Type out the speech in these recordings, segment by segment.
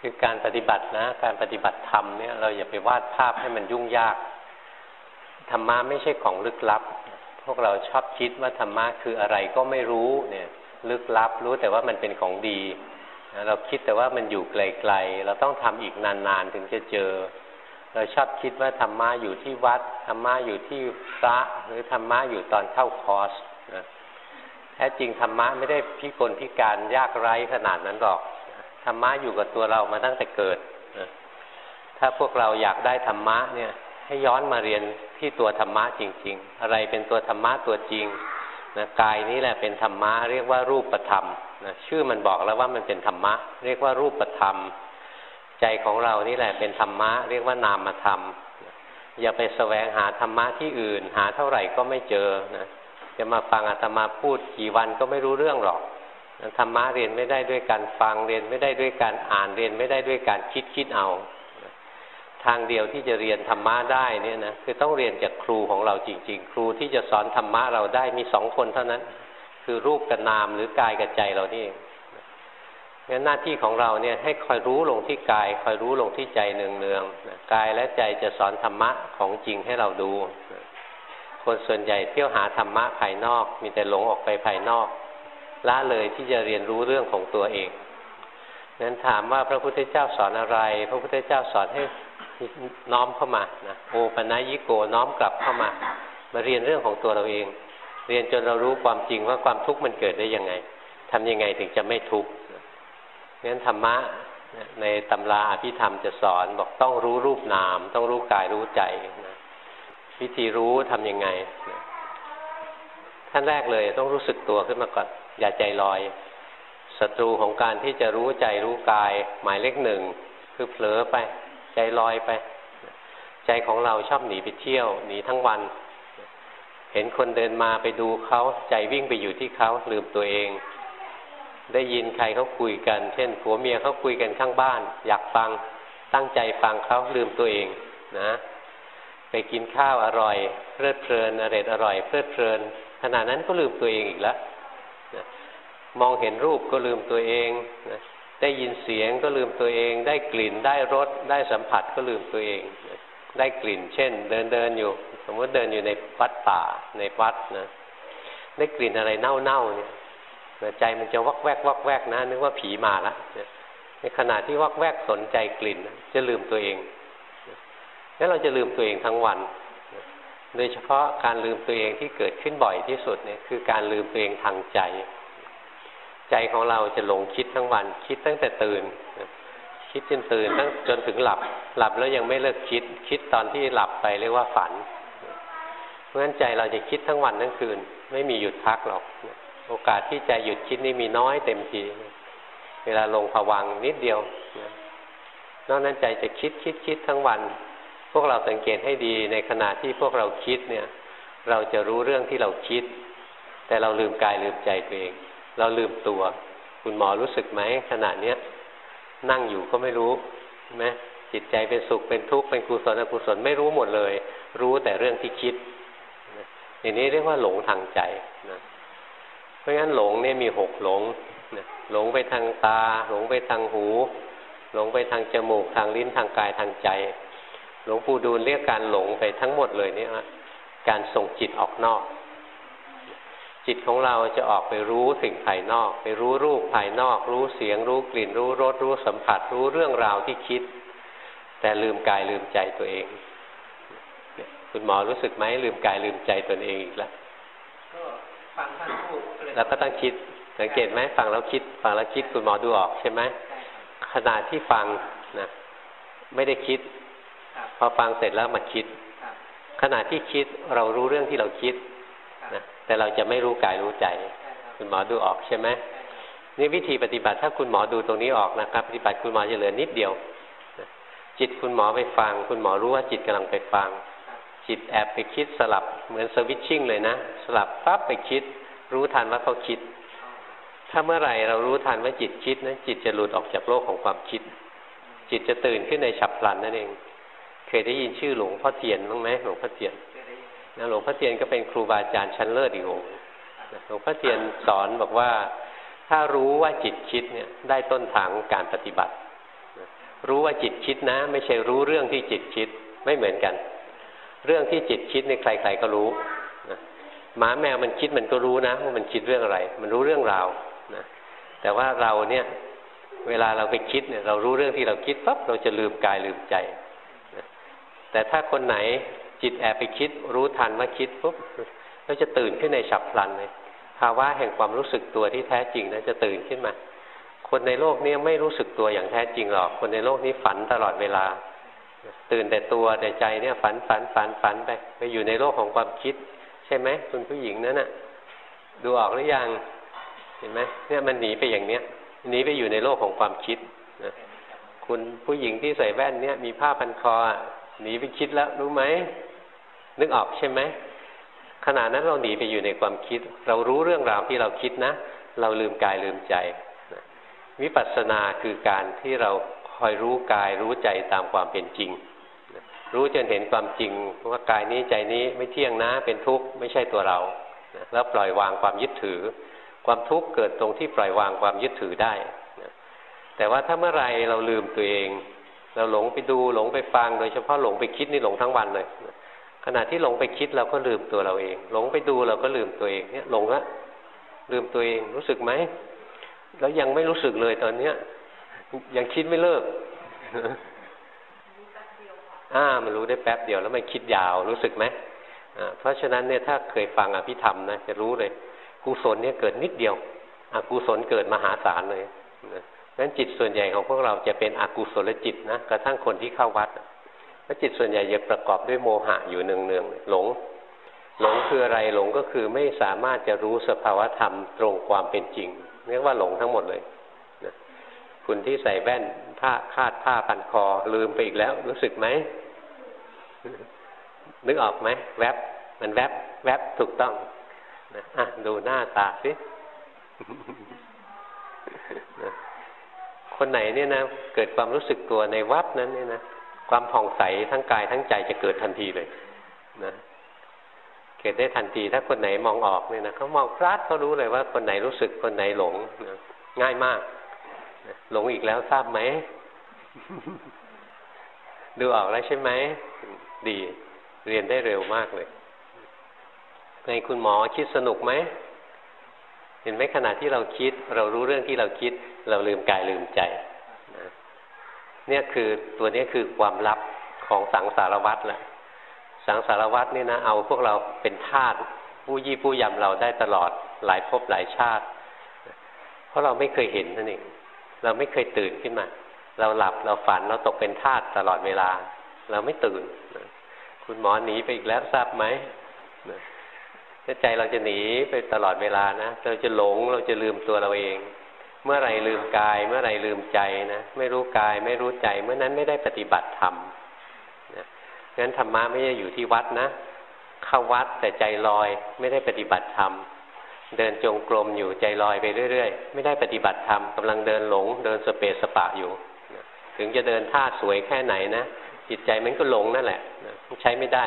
คือการปฏิบัตินะ การปฏิบัติธรรมเนี่ยเราอย่าไปวาดภาพให้มันยุ่งยากธรรมะไม่ใช่ของลึกลับ พวกเราชอบคิดว่าธรรมะคืออะไรก็ไม่รู้เนี่ย ลึกลับรู้แต่ว่ามันเป็นของดีเราคิดแต่ว่ามันอยู่ไกลๆ เราต้องทำอีกนานๆถึงจะเจอ เราชอบคิดว่าธรรมะอยู่ที่วัดธรรมะอยู่ที่พระหรือธรรมะอยู่ตอนเข้าคอร์สนะแท้จริงธรรมะไม่ได้พิกลพิการยากไร้ขนาดนั้นหรอก ธรรมะอยู่กับตัวเรามาตั้งแต่เกิดนะถ้าพวกเราอยากได้ธรรมะเนี่ย ให้ย้อนมาเรียนที่ตัวธรรมะจริง ๆ อะไรเป็นตัวธรรมะตัวจริงนะกายนี้แหละเป็นธรรมะเรียกว่ารูปธรรมนะชื่อมันบอกแล้วว่ามันเป็นธรรมะ เรียกว่ารูปธรรม ใจของเรานี่แหละเป็นธรรมะ เรียกว่านามธรรมอย่าไปแสวงหาธรรมะที่อื่น หาเท่าไหร่ก็ไม่เจอนะจะมาฟังอาตมาพูดกี่วันก็ไม่รู้เรื่องหรอก ธรรมะเรียนไม่ได้ด้วยการฟังเรียนไม่ได้ด้วยการอ่านเรียนไม่ได้ด้วยการคิดคิดเอา ทางเดียวที่จะเรียนธรรมะได้เนี่ยนะคือต้องเรียนจากครูของเราจริง ๆ ครูที่จะสอนธรรมะเราได้มีสองคนเท่านั้น คือรูปกับนามหรือกายกับใจเรานี่เองงั้นหน้าที่ของเราเนี่ยให้คอยรู้ลงที่กาย คอยรู้ลงที่ใจเนืองๆกายและใจจะสอนธรรมะของจริงให้เราดู คนส่วนใหญ่เที่ยวหาธรรมะภายนอก มีแต่หลงออกไปภายนอก ละเลยที่จะเรียนรู้เรื่องของตัวเองนั้นถามว่าพระพุทธเจ้าสอนอะไร พระพุทธเจ้าสอนให้น้อมเข้ามานะโอปัญญิโกน้อมกลับเข้ามา มาเรียนเรื่องของตัวเราเอง เรียนจนเรารู้ความจริงว่าความทุกข์มันเกิดได้ยังไงทำยังไงถึงจะไม่ทุกข์งั้นธรรมะในตำราอภิธรรมจะสอนบอกต้องรู้รูปนาม ต้องรู้กายรู้ใจนะวิธีรู้ทํำยังไงขั้นแรกเลยต้องรู้สึกตัวขึ้นมาก่อน อย่าใจลอยศัตรูของการที่จะรู้ใจรู้กาย หมายเลขหนึ่งคือเผลอไป ใจลอยไป ใจของเราชอบหนีไปเที่ยวหนีทั้งวัน เห็นคนเดินมาไปดูเขาใจวิ่งไปอยู่ที่เขาลืมตัวเอง ได้ยินใครเขาคุยกัน เช่นผัวเมียเขาคุยกันข้างบ้าน อยากฟังตั้งใจฟังเขาลืมตัวเองนะ ไปกินข้าวอร่อยเพลิดเพลินอร่อยอร่อยเพลิดเพลินขณะนั้นก็ลืมตัวเองอีกแล้ว นะมองเห็นรูปก็ลืมตัวเองนะได้ยินเสียงก็ลืมตัวเอง ได้กลิ่นได้รสได้สัมผัสก็ลืมตัวเองนะได้กลิ่น เช่น เดินเดินอยู่ สมมติเดินอยู่ในวัดป่าในวัดนะได้กลิ่นอะไรเน่าๆเนี่ยใจมันจะวักแวกวักแวกนะนึกว่าผีมาละในขณะที่วักแวกสนใจกลิ่น จะลืมตัวเองแล้วเราจะลืมตัวเองทั้งวัน โดยเฉพาะการลืมตัวเองที่เกิดขึ้นบ่อยที่สุดเนี่ยคือการลืมตัวเองทางใจ ใจของเราจะหลงคิดทั้งวัน คิดตั้งแต่ตื่น คิดจนตื่นตั้งจนถึงหลับ หลับแล้วยังไม่เลิกคิด คิดตอนที่หลับไปเรียกว่าฝัน เพราะฉะนั้นใจเราจะคิดทั้งวันทั้งคืน ไม่มีหยุดพักหรอก โอกาสที่ใจหยุดคิดนี่มีน้อยเต็มทีเวลาลงผวังนิดเดียวนอกนั้นใจจะคิดคิดคิดทั้งวัน พวกเราสังเกตให้ดีในขณะที่พวกเราคิดเนี่ย เราจะรู้เรื่องที่เราคิด แต่เราลืมกายลืมใจตัวเอง เราลืมตัว คุณหมอรู้สึกไหมขณะเนี้ยนั่งอยู่ก็ไม่รู้ใช่ไหมจิตใจเป็นสุขเป็นทุกข์เป็นกุศลอกุศลไม่รู้หมดเลย รู้แต่เรื่องที่คิดอย่างนี้เรียกว่าหลงทางใจนะเพราะงั้นหลงเนี่ยมีหกหลงนะหลงไปทางตา หลงไปทางหู หลงไปทางจมูกทางลิ้นทางกายทางใจ หลวงปู่ดูลเรียกการหลงไปทั้งหมดเลยเนี่ยการส่งจิตออกนอก จิตของเราจะออกไปรู้สิ่งภายนอก ไปรู้รูปภายนอก รู้เสียง รู้กลิ่น รู้รสรู้สัมผัส รู้เรื่องราวที่คิด แต่ลืมกายลืมใจตัวเอง คุณหมอรู้สึกไหมลืมกายลืมใจตนเองอีกแล้วก็ฟังท่านพูดแล้วก็ต้องคิดสังเกตไหมฟังแล้วคิด ฟังแล้วคิดคุณหมอดูออกใช่ไหมขณะที่ฟังนะไม่ได้คิด พอฟังเสร็จแล้วมาคิด ขณะที่คิดเรารู้เรื่องที่เราคิดนะแต่เราจะไม่รู้กายรู้ใจ คุณหมอดูออกใช่ไหมนี่วิธีปฏิบัติถ้าคุณหมอดูตรงนี้ออกนะครับ ปฏิบัติคุณหมอจะเหลือนิดเดียวจิตคุณหมอไปฟัง คุณหมอรู้ว่าจิตกำลังไปฟัง จิตแอบไปคิดสลับเหมือนสวิตชิ่งเลยนะ สลับปั๊บไปคิด รู้ทันว่าเขาคิด ถ้าเมื่อไหร่เรารู้ทันว่าจิตคิดนะจิตจะหลุดออกจากโลกของความคิด จิตจะตื่นขึ้นในฉับพลันนั่นเอง เคยได้ยินชื่อหลวงพ่อเทียนบ้างไหมหลวงพ่อเทียนนะหลวงพ่อเทียนก็เป็นครูบาอาจารย์ชั้นเลิศอีกองค์หลวงพ่อเทียนสอนบอกว่า ถ้ารู้ว่าจิตคิดเนี่ยได้ต้นทางการปฏิบัติ รู้ว่าจิตคิดนะ ไม่ใช่รู้เรื่องที่จิตคิดไม่เหมือนกัน เรื่องที่จิตคิดในใครๆก็รู้นะหมาแมวมันคิดมันก็รู้นะว่ามันคิดเรื่องอะไร มันรู้เรื่องราวนะแต่ว่าเราเนี่ย เวลาเราไปคิดเนี่ย เรารู้เรื่องที่เราคิดปั๊บเราจะลืมกายลืมใจ แต่ถ้าคนไหนจิตแอบไปคิด รู้ทันว่าคิดปุ๊บเราจะตื่นขึ้นในฉับพลันเลยภาวะแห่งความรู้สึกตัวที่แท้จริงนะจะตื่นขึ้นมา คนในโลกนี้ไม่รู้สึกตัวอย่างแท้จริงหรอก คนในโลกนี้ฝันตลอดเวลา ตื่นแต่ตัวแต่ใจเนี่ยฝันฝันฝันฝันไปไปอยู่ในโลกของความคิด ใช่ไหมคุณผู้หญิงนั้นน่ะ ดูออกหรือยังเห็นไหมเนี่ยมันหนีไปอย่างเนี้ยหนีไปอยู่ในโลกของความคิดนะคุณผู้หญิงที่ใส่แว่นเนี่ยมีผ้าพันคอ หนีไปคิดแล้วรู้ไหมนึกออกใช่ไหมขณะนั้นเราหนีไปอยู่ในความคิด เรารู้เรื่องราวที่เราคิดนะ เราลืมกายลืมใจวิปัสสนาคือการที่เราคอยรู้กายรู้ใจตามความเป็นจริง รู้จนเห็นความจริงว่ากายนี้ใจนี้ไม่เที่ยงนะ เป็นทุกข์ไม่ใช่ตัวเรา แล้วปล่อยวางความยึดถือ ความทุกข์เกิดตรงที่ปล่อยวางความยึดถือได้แต่ว่าถ้าเมื่อไรเราลืมตัวเอง เราหลงไปดูหลงไปฟังโดยเฉพาะหลงไปคิดนี่หลงทั้งวันเลยขณะที่หลงไปคิดเราก็ลืมตัวเราเอง หลงไปดูเราก็ลืมตัวเองเนี่ยหลงละลืมตัวเองรู้สึกไหมแล้วยังไม่รู้สึกเลยตอนเนี้ย ยังคิดไม่เลิกอ่ามันรู้ได้แป๊บเดียวแล้วมันคิดยาวรู้สึกไหมอ่าเพราะฉะนั้นเนี่ยถ้าเคยฟังอภิธรรมนะจะรู้เลยกุศลเนี่ยเกิดนิดเดียวอกุศลเกิดมหาศาลเลย นั้นจิตส่วนใหญ่ของพวกเราจะเป็นอกุศลจิตนะกระทั่งคนที่เข้าวัดราะจิตส่วนใหญ่จะประกอบด้วยโมหะอยู่เนืองๆหลง หลงคืออะไรหลงก็คือไม่สามารถจะรู้สภาวธรรมตรงความเป็นจริงเรียกว่าหลงทั้งหมดเลยนะคุณที่ใส่แว่นผ้าคาดผ้าพันคอ ลืมไปอีกแล้ว รู้สึกไหมนึกออกไหมแวบมันแวบ แวบถูกต้องนะอะดูหน้าตาสิ คนไหนเนี่ยนะเกิดความรู้สึกตัวในวับนั้นเนี่ยนะความผ่องใสทั้งกายทั้งใจจะเกิดทันทีเลยนะเกิดได้ทันทีถ้าคนไหนมองออกเนี่ยนะเขามองพลาดเขารู้เลยว่าคนไหนรู้สึกคนไหนหลงนะง่ายมากหลงอีกแล้วทราบไหมดูออกแล้วใช่ไหมดี เรียนได้เร็วมากเลยในคุณหมอคิดสนุกไหมเห็นไหมขณะที่เราคิด เรารู้เรื่องที่เราคิด เราลืมกายลืมใจเนี่ยคือตัวนี้คือความลับของสังสารวัตรแหละสังสารวัตรนี่นะเอาพวกเราเป็นทาสผู้ยี่ผู้ยำเราได้ตลอดหลายภพหลายชาติ เพราะเราไม่เคยเห็นนั่นเองเราไม่เคยตื่นขึ้นมา เราหลับเราฝันเราตกเป็นทาสตลอดเวลา เราไม่ตื่นคุณหมอหนีไปอีกแล้วทราบไหมถ้าใจเราจะหนีไปตลอดเวลานะ เราจะหลงเราจะลืมตัวเราเอง เมื่อไรลืมกาย เมื่อไรลืมใจนะไม่รู้กายไม่รู้ใจ เมื่อนั้นไม่ได้ปฏิบัติธรรมนะงั้นธรรมะไม่ได้อยู่ที่วัดนะเข้าวัดแต่ใจลอย ไม่ได้ปฏิบัติธรรมเดินจงกรมอยู่ใจลอยไปเรื่อยๆ ไม่ได้ปฏิบัติธรรมกำลังเดินหลง เดินสเปสสปะอยู่ ถึงจะเดินท่าสวยแค่ไหนนะจิตใจมันก็หลงนั่นแหละใช้ไม่ได้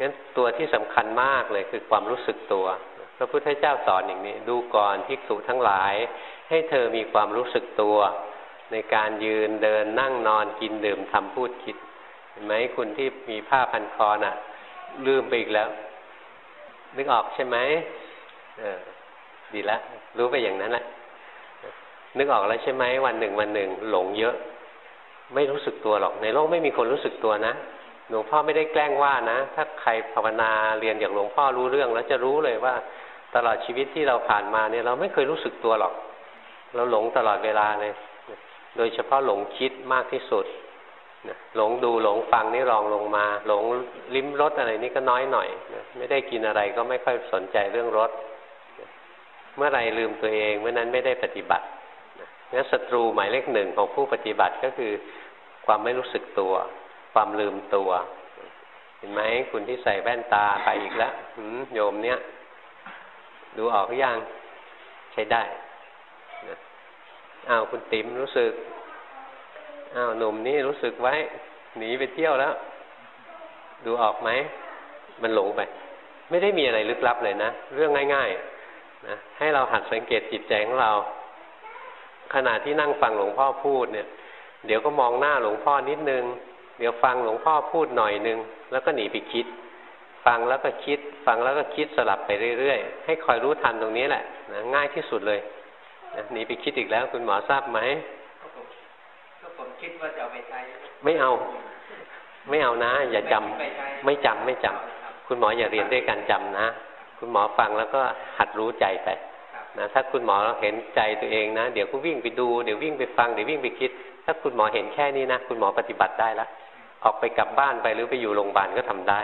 งั้นตัวที่สำคัญมากเลยคือความรู้สึกตัว พระพุทธเจ้าสอนอย่างนี้ ดูก่อนภิกษุทั้งหลาย ให้เธอมีความรู้สึกตัว ในการยืนเดินนั่งนอนกินดื่มทำพูดคิดเห็นไหมคุณที่มีผ้าพันคอน่ะ ลืมไปอีกแล้ว นึกออกใช่ไหมเออดีแล้วรู้ไปอย่างนั้นแหละนึกออกแล้วใช่ไหมวันหนึ่งวันหนึ่งหลงเยอะ ไม่รู้สึกตัวหรอกในโลกไม่มีคนรู้สึกตัวนะหลวงพ่อไม่ได้แกล้งว่านะ ถ้าใครภาวนาเรียนอย่างหลวงพ่อรู้เรื่องแล้วจะรู้เลยว่า ตลอดชีวิตที่เราผ่านมาเนี่ยเราไม่เคยรู้สึกตัวหรอก เราหลงตลอดเวลาเลย โดยเฉพาะหลงคิดมากที่สุดหลงดูหลงฟังนี่รองลงมา หลงลิ้มรสอะไรนี่ก็น้อยหน่อยไม่ได้กินอะไรก็ไม่ค่อยสนใจเรื่องรสเมื่อไรลืมตัวเองเมื่อนั้นไม่ได้ปฏิบัติงั้นศัตรูหมายเลขหนึ่งของผู้ปฏิบัติก็คือความไม่รู้สึกตัว ความลืมตัว เห็นไหมคุณที่ใส่แว่นตาไปอีกแล้วโยมเนี้ย ดูออกหรือยังใช้ได้อ้าวคุณติ๋มรู้สึกอ้าวหนุ่มนี่รู้สึกไว้ หนีไปเที่ยวแล้ว ดูออกไหม มันหลงไป ไม่ได้มีอะไรลึกลับเลยนะ เรื่องง่ายๆนะให้เราหัดสังเกตจิตใจของเรา ขณะที่นั่งฟังหลวงพ่อพูดเนี่ย เดี๋ยวก็มองหน้าหลวงพ่อนิดนึง เดี๋ยวฟังหลวงพ่อพูดหน่อยนึง แล้วก็หนีไปคิด ฟังแล้วก็คิด ฟังแล้วก็คิดสลับไปเรื่อยๆ ให้คอยรู้ทันตรงนี้แหละนะง่ายที่สุดเลยนะหนีไปคิดอีกแล้วคุณหมอทราบไหมก็ผมคิดว่าจะเอาไปใช้ไม่เอา ไม่เอานะ อย่าจำไม่จำไม่จำคุณหมออย่าเรียนด้วยการจำนะ คุณหมอฟังแล้วก็หัดรู้ใจไปนะถ้าคุณหมอเห็นใจตัวเองนะ เดี๋ยวก็วิ่งไปดู เดี๋ยววิ่งไปฟัง เดี๋ยววิ่งไปคิด ถ้าคุณหมอเห็นแค่นี้นะ คุณหมอปฏิบัติได้แล้วออกไปกลับบ้านไปหรือไปอยู่โรงพยาบาลก็ทำได้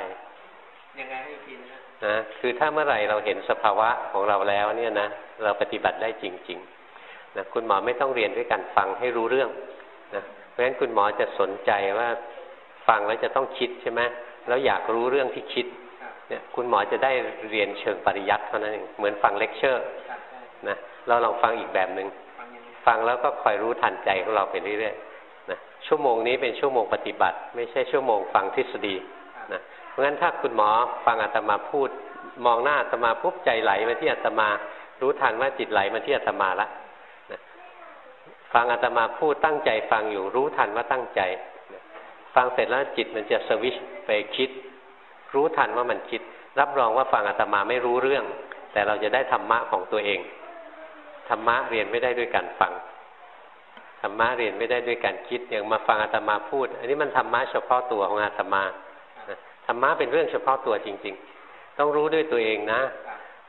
ยังไงให้กินนะคือถ้าเมื่อไหร่เราเห็นสภาวะของเราแล้วเนี่ยนะเราปฏิบัติได้จริงๆนะคุณหมอไม่ต้องเรียนด้วยการฟังให้รู้เรื่องนะเพราะฉะนั้นคุณหมอจะสนใจว่าฟังแล้วจะต้องคิดใช่ไหมแล้วอยากรู้เรื่องที่คิดเนี่ยคุณหมอจะได้เรียนเชิงปริยัติเท่านั้นเองเหมือนฟังเลคเชอร์นะเราลองฟังอีกแบบหนึง่งฟังแล้วก็คอยรู้ทันใจของเราไปเรื่อยๆนะชั่วโมงนี้เป็นชั่วโมงปฏิบัติ ไม่ใช่ชั่วโมงฟังทฤษฎี เพราะงั้นถ้าคุณหมอฟังอาตมาพูด มองหน้าอาตมาปุ๊บใจไหลมาที่อาตมา รู้ทันว่าจิตไหลมาที่อาตมาละฟังอาตมาพูดตั้งใจฟังอยู่รู้ทันว่าตั้งใจ ฟังเสร็จแล้วจิตมันจะสวิชไปคิด รู้ทันว่ามันคิด รับรองว่าฟังอาตมาไม่รู้เรื่อง แต่เราจะได้ธรรมะของตัวเองธรรมะเรียนไม่ได้ด้วยการฟังธรรมะเรียนไม่ได้ด้วยการคิดอย่างมาฟังอาตมาพูด อันนี้มันธรรมะเฉพาะตัวของอาตมา ธรรมะเป็นเรื่องเฉพาะตัวจริง ๆ ต้องรู้ด้วยตัวเองนะ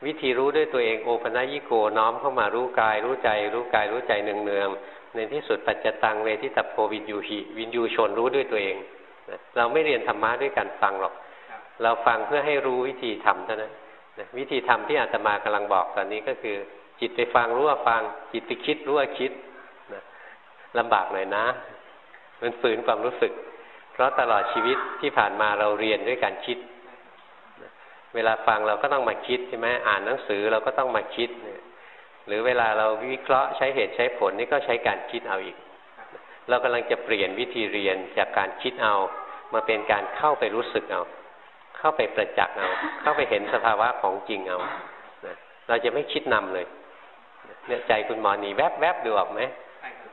วิธีรู้ด้วยตัวเองโอปัญญิโกน้อมเข้ามารู้กาย รู้ใจ รู้กายรู้ใจเนืองๆในที่สุดปัจจตังเวทิตโพวินยูหิวินยูชนรู้ด้วยตัวเองเราไม่เรียนธรรมะด้วยการฟังหรอก เราฟังเพื่อให้รู้วิธีทำเท่านั้นวิธีทำที่อาตมากำลังบอกตอนนี้ก็คือ จิตไปฟังรู้ว่าฟัง จิตไปคิดรู้ว่าคิดนะลำบากหน่อยนะ มันฝืนความรู้สึก เพราะตลอดชีวิตที่ผ่านมาเราเรียนด้วยการคิด เวลาฟังเราก็ต้องมาคิดใช่ไหมอ่านหนังสือเราก็ต้องมาคิด หรือเวลาเราวิเคราะห์ใช้เหตุใช้ผลนี่ก็ใช้การคิดเอาอีก เรากำลังจะเปลี่ยนวิธีเรียนจากการคิดเอา มาเป็นการเข้าไปรู้สึกเอา เข้าไปประจักษ์เอา เข้าไปเห็นสภาวะของจริงเอาเราจะไม่คิดนำเลยเนี่ยใจคุณหมอหนีแวบแวบดูออกไหม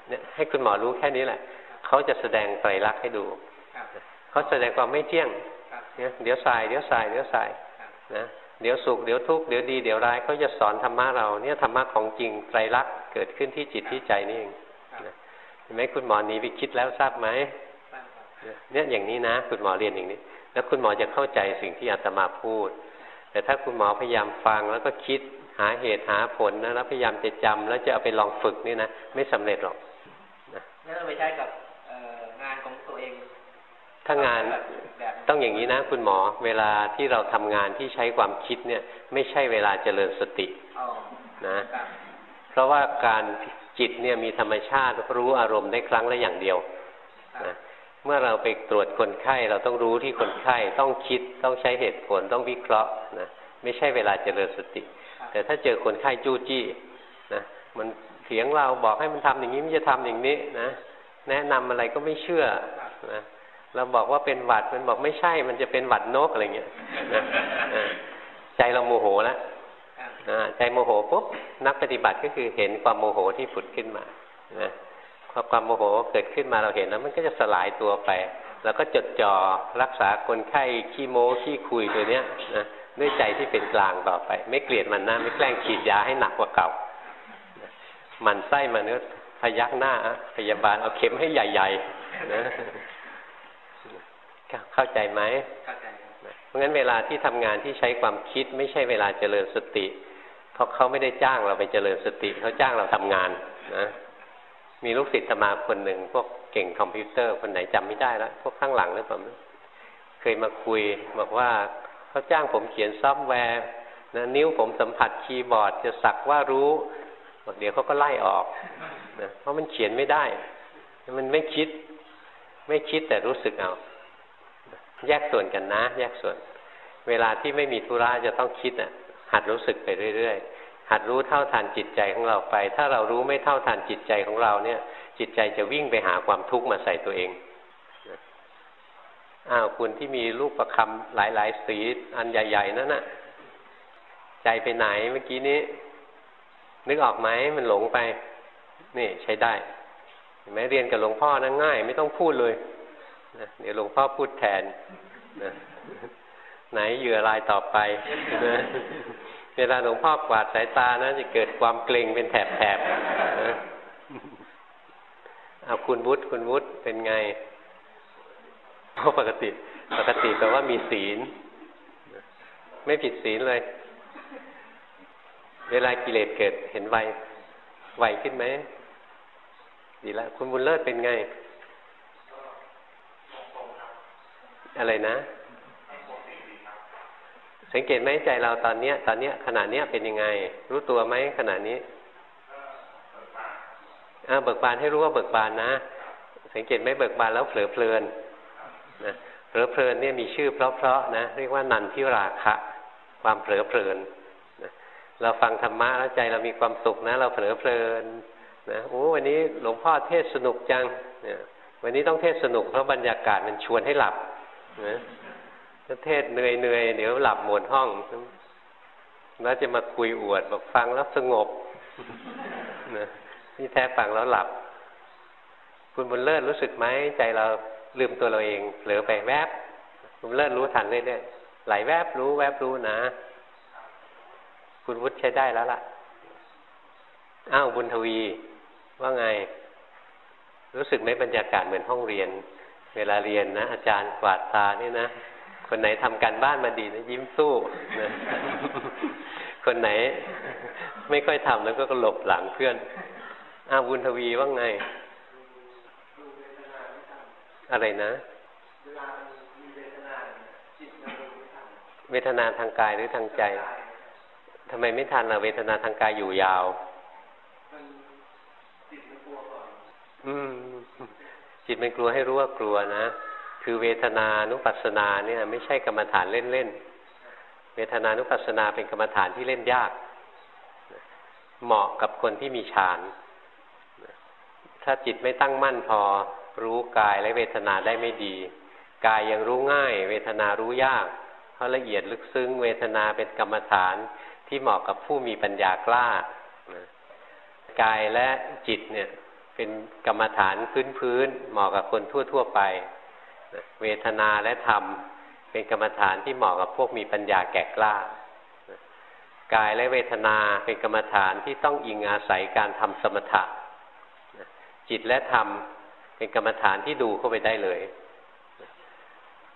เนี่ยให้คุณหมอรู้แค่นี้แหละ เขาจะแสดงไตรลักษณ์ให้ดู เขาแสดงความไม่เที่ยงเนี่ยเดี๋ยวสายเดี๋ยวสายเดี๋ยวสายนะเดี๋ยวสุขเดี๋ยวทุกข์เดี๋ยวดีเดี๋ยวร้ายเขาจะสอนธรรมะเราเนี่ยธรรมะของจริงไตรลักษณ์เกิดขึ้นที่จิตที่ใจนี่เองเห็นไหมคุณหมอหนีไปคิดแล้วทราบไหมเนี่ยอย่างนี้นะคุณหมอเรียนอย่างนี้ แล้วคุณหมอจะเข้าใจสิ่งที่อาตมาพูด แต่ถ้าคุณหมอพยายามฟังแล้วก็คิดหาเหตุหาผลนะแล้วพยายามจะจำแล้วจะเอาไปลองฝึกนี่นะไม่สำเร็จหรอกนะนั่นเอาไปใช้กับงานของตัวเอง ถ้างานต้องอย่างนี้นะ คุณหมอ เวลาที่เราทำงานที่ใช้ความคิดเนี่ย ไม่ใช่เวลาเจริญสตินะ เพราะว่าการจิตเนี่ยมีธรรมชาติรู้อารมณ์ได้ครั้งละอย่างเดียวนะเมื่อเราไปตรวจคนไข้เราต้องรู้ที่คนไข้ต้องคิดต้องใช้เหตุผลต้องวิเคราะห์นะไม่ใช่เวลาเจริญสติ แต่ถ้าเจอคนไข้จู้จี้นะมันเถียงเราบอกให้มันทำอย่างนี้มันจะทำอย่างนี้นะแนะนำอะไรก็ไม่เชื่อนะ เราบอกว่าเป็นหวัดมันบอกไม่ใช่ มันจะเป็นหวัดนกอะไรเงี้ยใจเราโมโหแล้วใจโมโหปุ๊บนักปฏิบัติก็คือเห็นความโมโหที่ผุดขึ้นมานะพอความโมโหเกิดขึ้นมาเราเห็นแล้ว มันก็จะสลายตัวไป แล้วก็จดจ่อรักษาคนไข้ขี้โม้ขี้คุยตัวเนี้ยนะด้วยใจที่เป็นกลางต่อไป ไม่เกลียดมันนะไม่แกล้งฉีดยาให้หนักกว่าเก่ามันไส้มันก็พยักหน้าพยาบาลเอาเข็มให้ใหญ่ ๆ นะ เข้าใจไหมเข้าใจเพราะงั้นเวลาที่ทำงานที่ใช้ความคิดไม่ใช่เวลาเจริญสติ เพราะเขาไม่ได้จ้างเราไปเจริญสติเขาจ้างเราทำงานนะมีลูกศิษย์มาคนหนึ่งพวกเก่งคอมพิวเตอร์คนไหนจำไม่ได้แล้วพวกข้างหลังหรือเปล่าเคยมาคุยบอกว่าเขาจ้างผมเขียนซอฟต์แวร์นะนิ้วผมสัมผัสคีย์บอร์ด จะสักว่ารู้บอกเดี๋ยวเขาก็ไล่ออกนะเพราะมันเขียนไม่ได้ มันไม่คิด ไม่คิดแต่รู้สึกเอา แยกส่วนกันนะ แยกส่วน เวลาที่ไม่มีธุระจะต้องคิดอะ หัดรู้สึกไปเรื่อยๆ หัดรู้เท่าทันจิตใจของเราไป ถ้าเรารู้ไม่เท่าทันจิตใจของเราเนี่ย จิตใจจะวิ่งไปหาความทุกข์มาใส่ตัวเองอ้าวคุณที่มีรูปประคำหลายๆสีอันใหญ่ ๆ นั่นน่ะ ใจไปไหนเมื่อกี้นี้ นึกออกไหมมันหลงไป นี่ใช้ได้เห็นไหมเรียนกับหลวงพ่อนะง่าย ไม่ต้องพูดเลย นะเดี๋ยวหลวงพ่อพูดแทนนะไหนเหยื่อรายต่อไปนะเวลาหลวงพ่อกวาดสายตานะจะเกิดความเกรงเป็นแถบๆนะเอาคุณวุฒิคุณวุฒิเป็นไงปกติ ปกติแปลว่ามีศีล ไม่ผิดศีลเลย เวลากิเลสเกิดเห็นไวไวขึ้นไหมดีแล้วคุณบุญเลิศเป็นไง อะไรนะ สังเกตไหมใจเราตอนเนี้ย ตอนเนี้ยขณะเนี้ยเป็นยังไง รู้ตัวไหมขณะนี้อ่าเบิกบานให้รู้ว่าเบิกบานนะ สังเกตไหมเบิกบานแล้วเผลอเพลินนะเผลอเพลินเนี่ยมีชื่อเพราะๆนะเรียกว่านันทิราคะ ความเผลอเพลินนะเราฟังธรรมะแล้วใจเรามีความสุขนะ เราเผลอเพลินนะโอ้วันนี้หลวงพ่อเทศสนุกจังเนี่ยวันนี้ต้องเทศสนุกเพราะบรรยากาศมันชวนให้หลับ นะเทศเหนื่อยเหนื่อยเดี๋ยวหลับหมดห้องแล้วจะมาคุยอวดบอกฟังแล้วสงบนะนี่แท้ฟังแล้วหลับ คุณบุญเลิศรู้สึกไหมใจเราลืมตัวเราเองเผลอไปแวบคุณบุญเลิศรู้ทันเรื่อยๆไหลแวบรู้แวบรู้นะ คุณวุฒิใช้ได้แล้วล่ะอ้าวบุญทวีว่าไง รู้สึกไหมบรรยากาศเหมือนห้องเรียน เวลาเรียนนะ อาจารย์กวาดตานี่นะคนไหนทำการบ้านมาดีนะยิ้มสู้นะคนไหนไม่ค่อยทำแล้วก็หลบหลังเพื่อนอ้าวบุญทวีว่าไง อะไรนะ เวทนาทางกายหรือทางใจทำไมไม่ทันล่ะเวทนาทางกายอยู่ยาว อืม จิตมันกลัวให้รู้ว่ากลัวนะ คือเวทนานุปัสสนาเนี่ย ไม่ใช่กรรมฐานเล่นๆ เวทนานุปัสสนาเป็นกรรมฐานที่เล่นยาก เหมาะกับคนที่มีฌาน ถ้าจิตไม่ตั้งมั่นพอรู้กายและเวทนาได้ไม่ดี กายยังรู้ง่าย เวทนารู้ยาก เพราะละเอียดลึกซึ้ง เวทนาเป็นกรรมฐานที่เหมาะกับผู้มีปัญญากล้ากายและจิตเนี่ย เป็นกรรมฐานพื้นพื้นเหมาะกับคนทั่ว ๆ ไป เวทนาและธรรม เป็นกรรมฐานที่เหมาะกับพวกมีปัญญาแก่กล้ากายและเวทนาเป็นกรรมฐานที่ต้องอิงอาศัยการทำสมถะจิตและธรรมเป็นกรรมฐานที่ดูเข้าไปได้เลย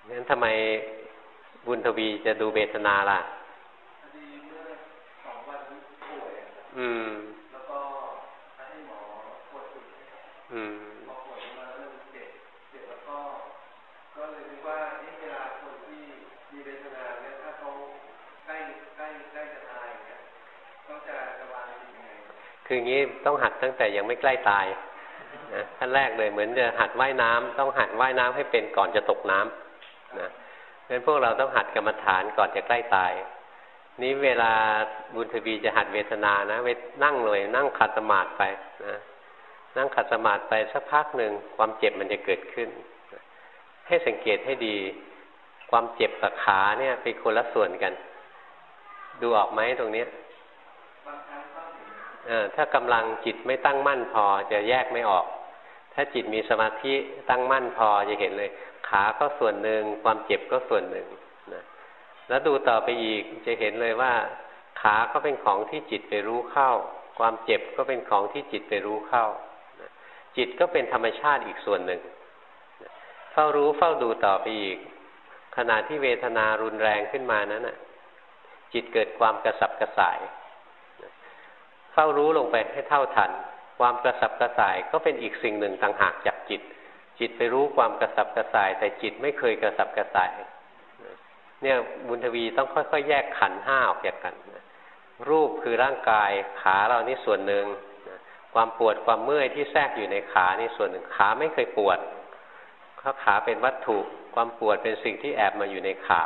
งั้นทำไมบุญทวีจะดูเวทนาล่ะ อืม แล้วก็ให้หมอปวดจุด อืม พอปวดมาเริ่มเจ็บเจ็บแล้วก็ ก็เลยคิดว่านี่เวลาคนที่มีเวทนาเนี่ยถ้าเขาใกล้ใกล้ใกล้จะตายอย่างเงี้ยต้องจะจะวางจิตยังไง คืออย่างนี้ต้องหัดตั้งแต่ยังไม่ใกล้ตายนะขั้นแรกเลยเหมือนจะหัดว่ายน้ำต้องหัดว่ายน้ำให้เป็นก่อนจะตกน้ำนะเพราะนั้นพวกเราต้องหัดกรรมฐานก่อนจะใกล้ตาย นี้เวลาบุญทวีจะหัดเวทนานะเวนั่งเลยนั่งขัดสมาธิไปนะนั่งขัดสมาธิไปสักพักหนึ่งความเจ็บมันจะเกิดขึ้น ให้สังเกตให้ดี ความเจ็บกับขาเนี่ยเป็นคนละส่วนกัน ดูออกไหมตรงเนี้ย ถ้ากำลังจิตไม่ตั้งมั่นพอจะแยกไม่ออก ถ้าจิตมีสมาธิตั้งมั่นพอจะเห็นเลย ขาก็ส่วนหนึ่งความเจ็บก็ส่วนหนึ่งนะแล้วดูต่อไปอีกจะเห็นเลยว่า ขาก็เป็นของที่จิตไปรู้เข้า ความเจ็บก็เป็นของที่จิตไปรู้เข้า จิตก็เป็นธรรมชาติอีกส่วนหนึ่งเฝ้ารู้เฝ้าดูต่อไปอีก ขณะที่เวทนารุนแรงขึ้นมานั้นนะจิตเกิดความกระสับกระส่าย ฝ้ารู้ลงไปให้เท่าทัน ความกระสับกระส่ายก็เป็นอีกสิ่งหนึ่งต่างหากจากจิต จิตไปรู้ความกระสับกระส่าย แต่จิตไม่เคยกระสับกระส่าย เนี่ยบุญทวีต้องค่อยๆ แยกขันห้าออกจากกัน รูปคือร่างกายขาเรานี่ส่วนหนึ่งความปวดความเมื่อยที่แทรกอยู่ในขานี่ส่วนหนึ่งขาไม่เคยปวดเพราะขาเป็นวัตถุ ความปวดเป็นสิ่งที่แอบมาอยู่ในขา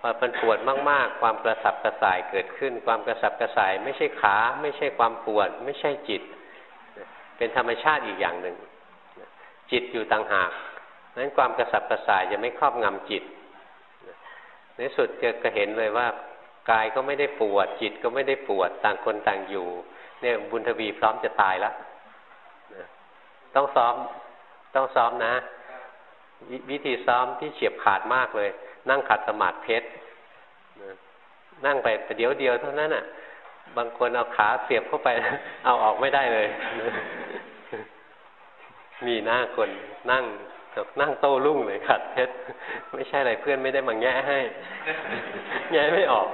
พอมันปวดมาก ๆ ความกระสับกระส่ายเกิดขึ้น ความกระสับกระส่าย ไม่ใช่ขา ไม่ใช่ความปวด ไม่ใช่จิต เป็นธรรมชาติอีกอย่างหนึ่ง จิตอยู่ต่างหากนั้นความกระสับกระส่ายจะไม่ครอบงำจิต ในสุดจะเห็นเลยว่ากายก็ไม่ได้ปวด จิตก็ไม่ได้ปวดต่างคนต่างอยู่ เนี่ยบุญทวีพร้อมจะตายแล้วต้องซ้อมต้องซ้อมนะววิธีซ้อมที่เฉียบขาดมากเลย นั่งขัดสมาธิเพชรนั่งไปแต่เดียวเดียวเท่านั้นอะ บางคนเอาขาเสียบเข้าไป เอาออกไม่ได้เลย มีหน้าคนนั่งนั่งโต้รุ่งเลยขัดเพชรไม่ใช่อะไรเพื่อนไม่ได้มาแง่ให้ แง่ไม่ออก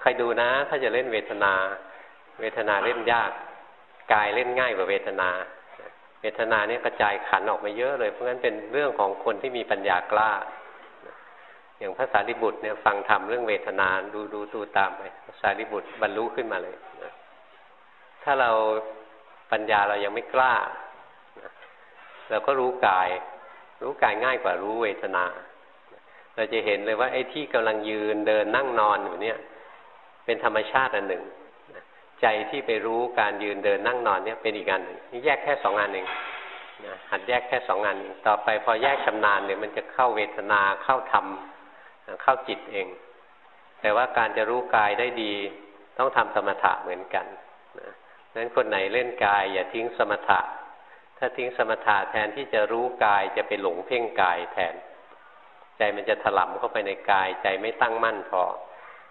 ใครดูนะ ถ้าจะเล่นเวทนา เวทนาเล่นยาก กายเล่นง่ายกว่าเวทนา เวทนาเนี่ยกระจายขันออกมาเยอะเลย เพราะงั้นเป็นเรื่องของคนที่มีปัญญากล้า อย่างพระสารีบุตรเนี่ยฟังธรรมเรื่องเวทนาดูดูดูตามไปพระสารีบุตรบรรลุขึ้นมาเลยถ้าเราปัญญาเรายังไม่กล้าเราก็รู้กาย รู้กายง่ายกว่ารู้เวทนา เราจะเห็นเลยว่าไอ้ที่กำลังยืนเดินนั่งนอนอยู่เนี่ย เป็นธรรมชาติอันหนึ่ง ใจที่ไปรู้การยืนเดินนั่งนอนเนี่ยเป็นอีกอันหนึ่งนี่แยกแค่สองอันเองนะหัดแยกแค่สองอันต่อไปพอแยกชำนาญเนี่ยมันจะเข้าเวทนาเข้าธรรมเข้าจิตเอง แต่ว่าการจะรู้กายได้ดีต้องทำสมถะเหมือนกันนะนั้นคนไหนเล่นกาย อย่าทิ้งสมถะ ถ้าทิ้งสมถะแทนที่จะรู้กายจะไปหลงเพ่งกายแทน ใจมันจะถลำเข้าไปในกาย ใจไม่ตั้งมั่นพอ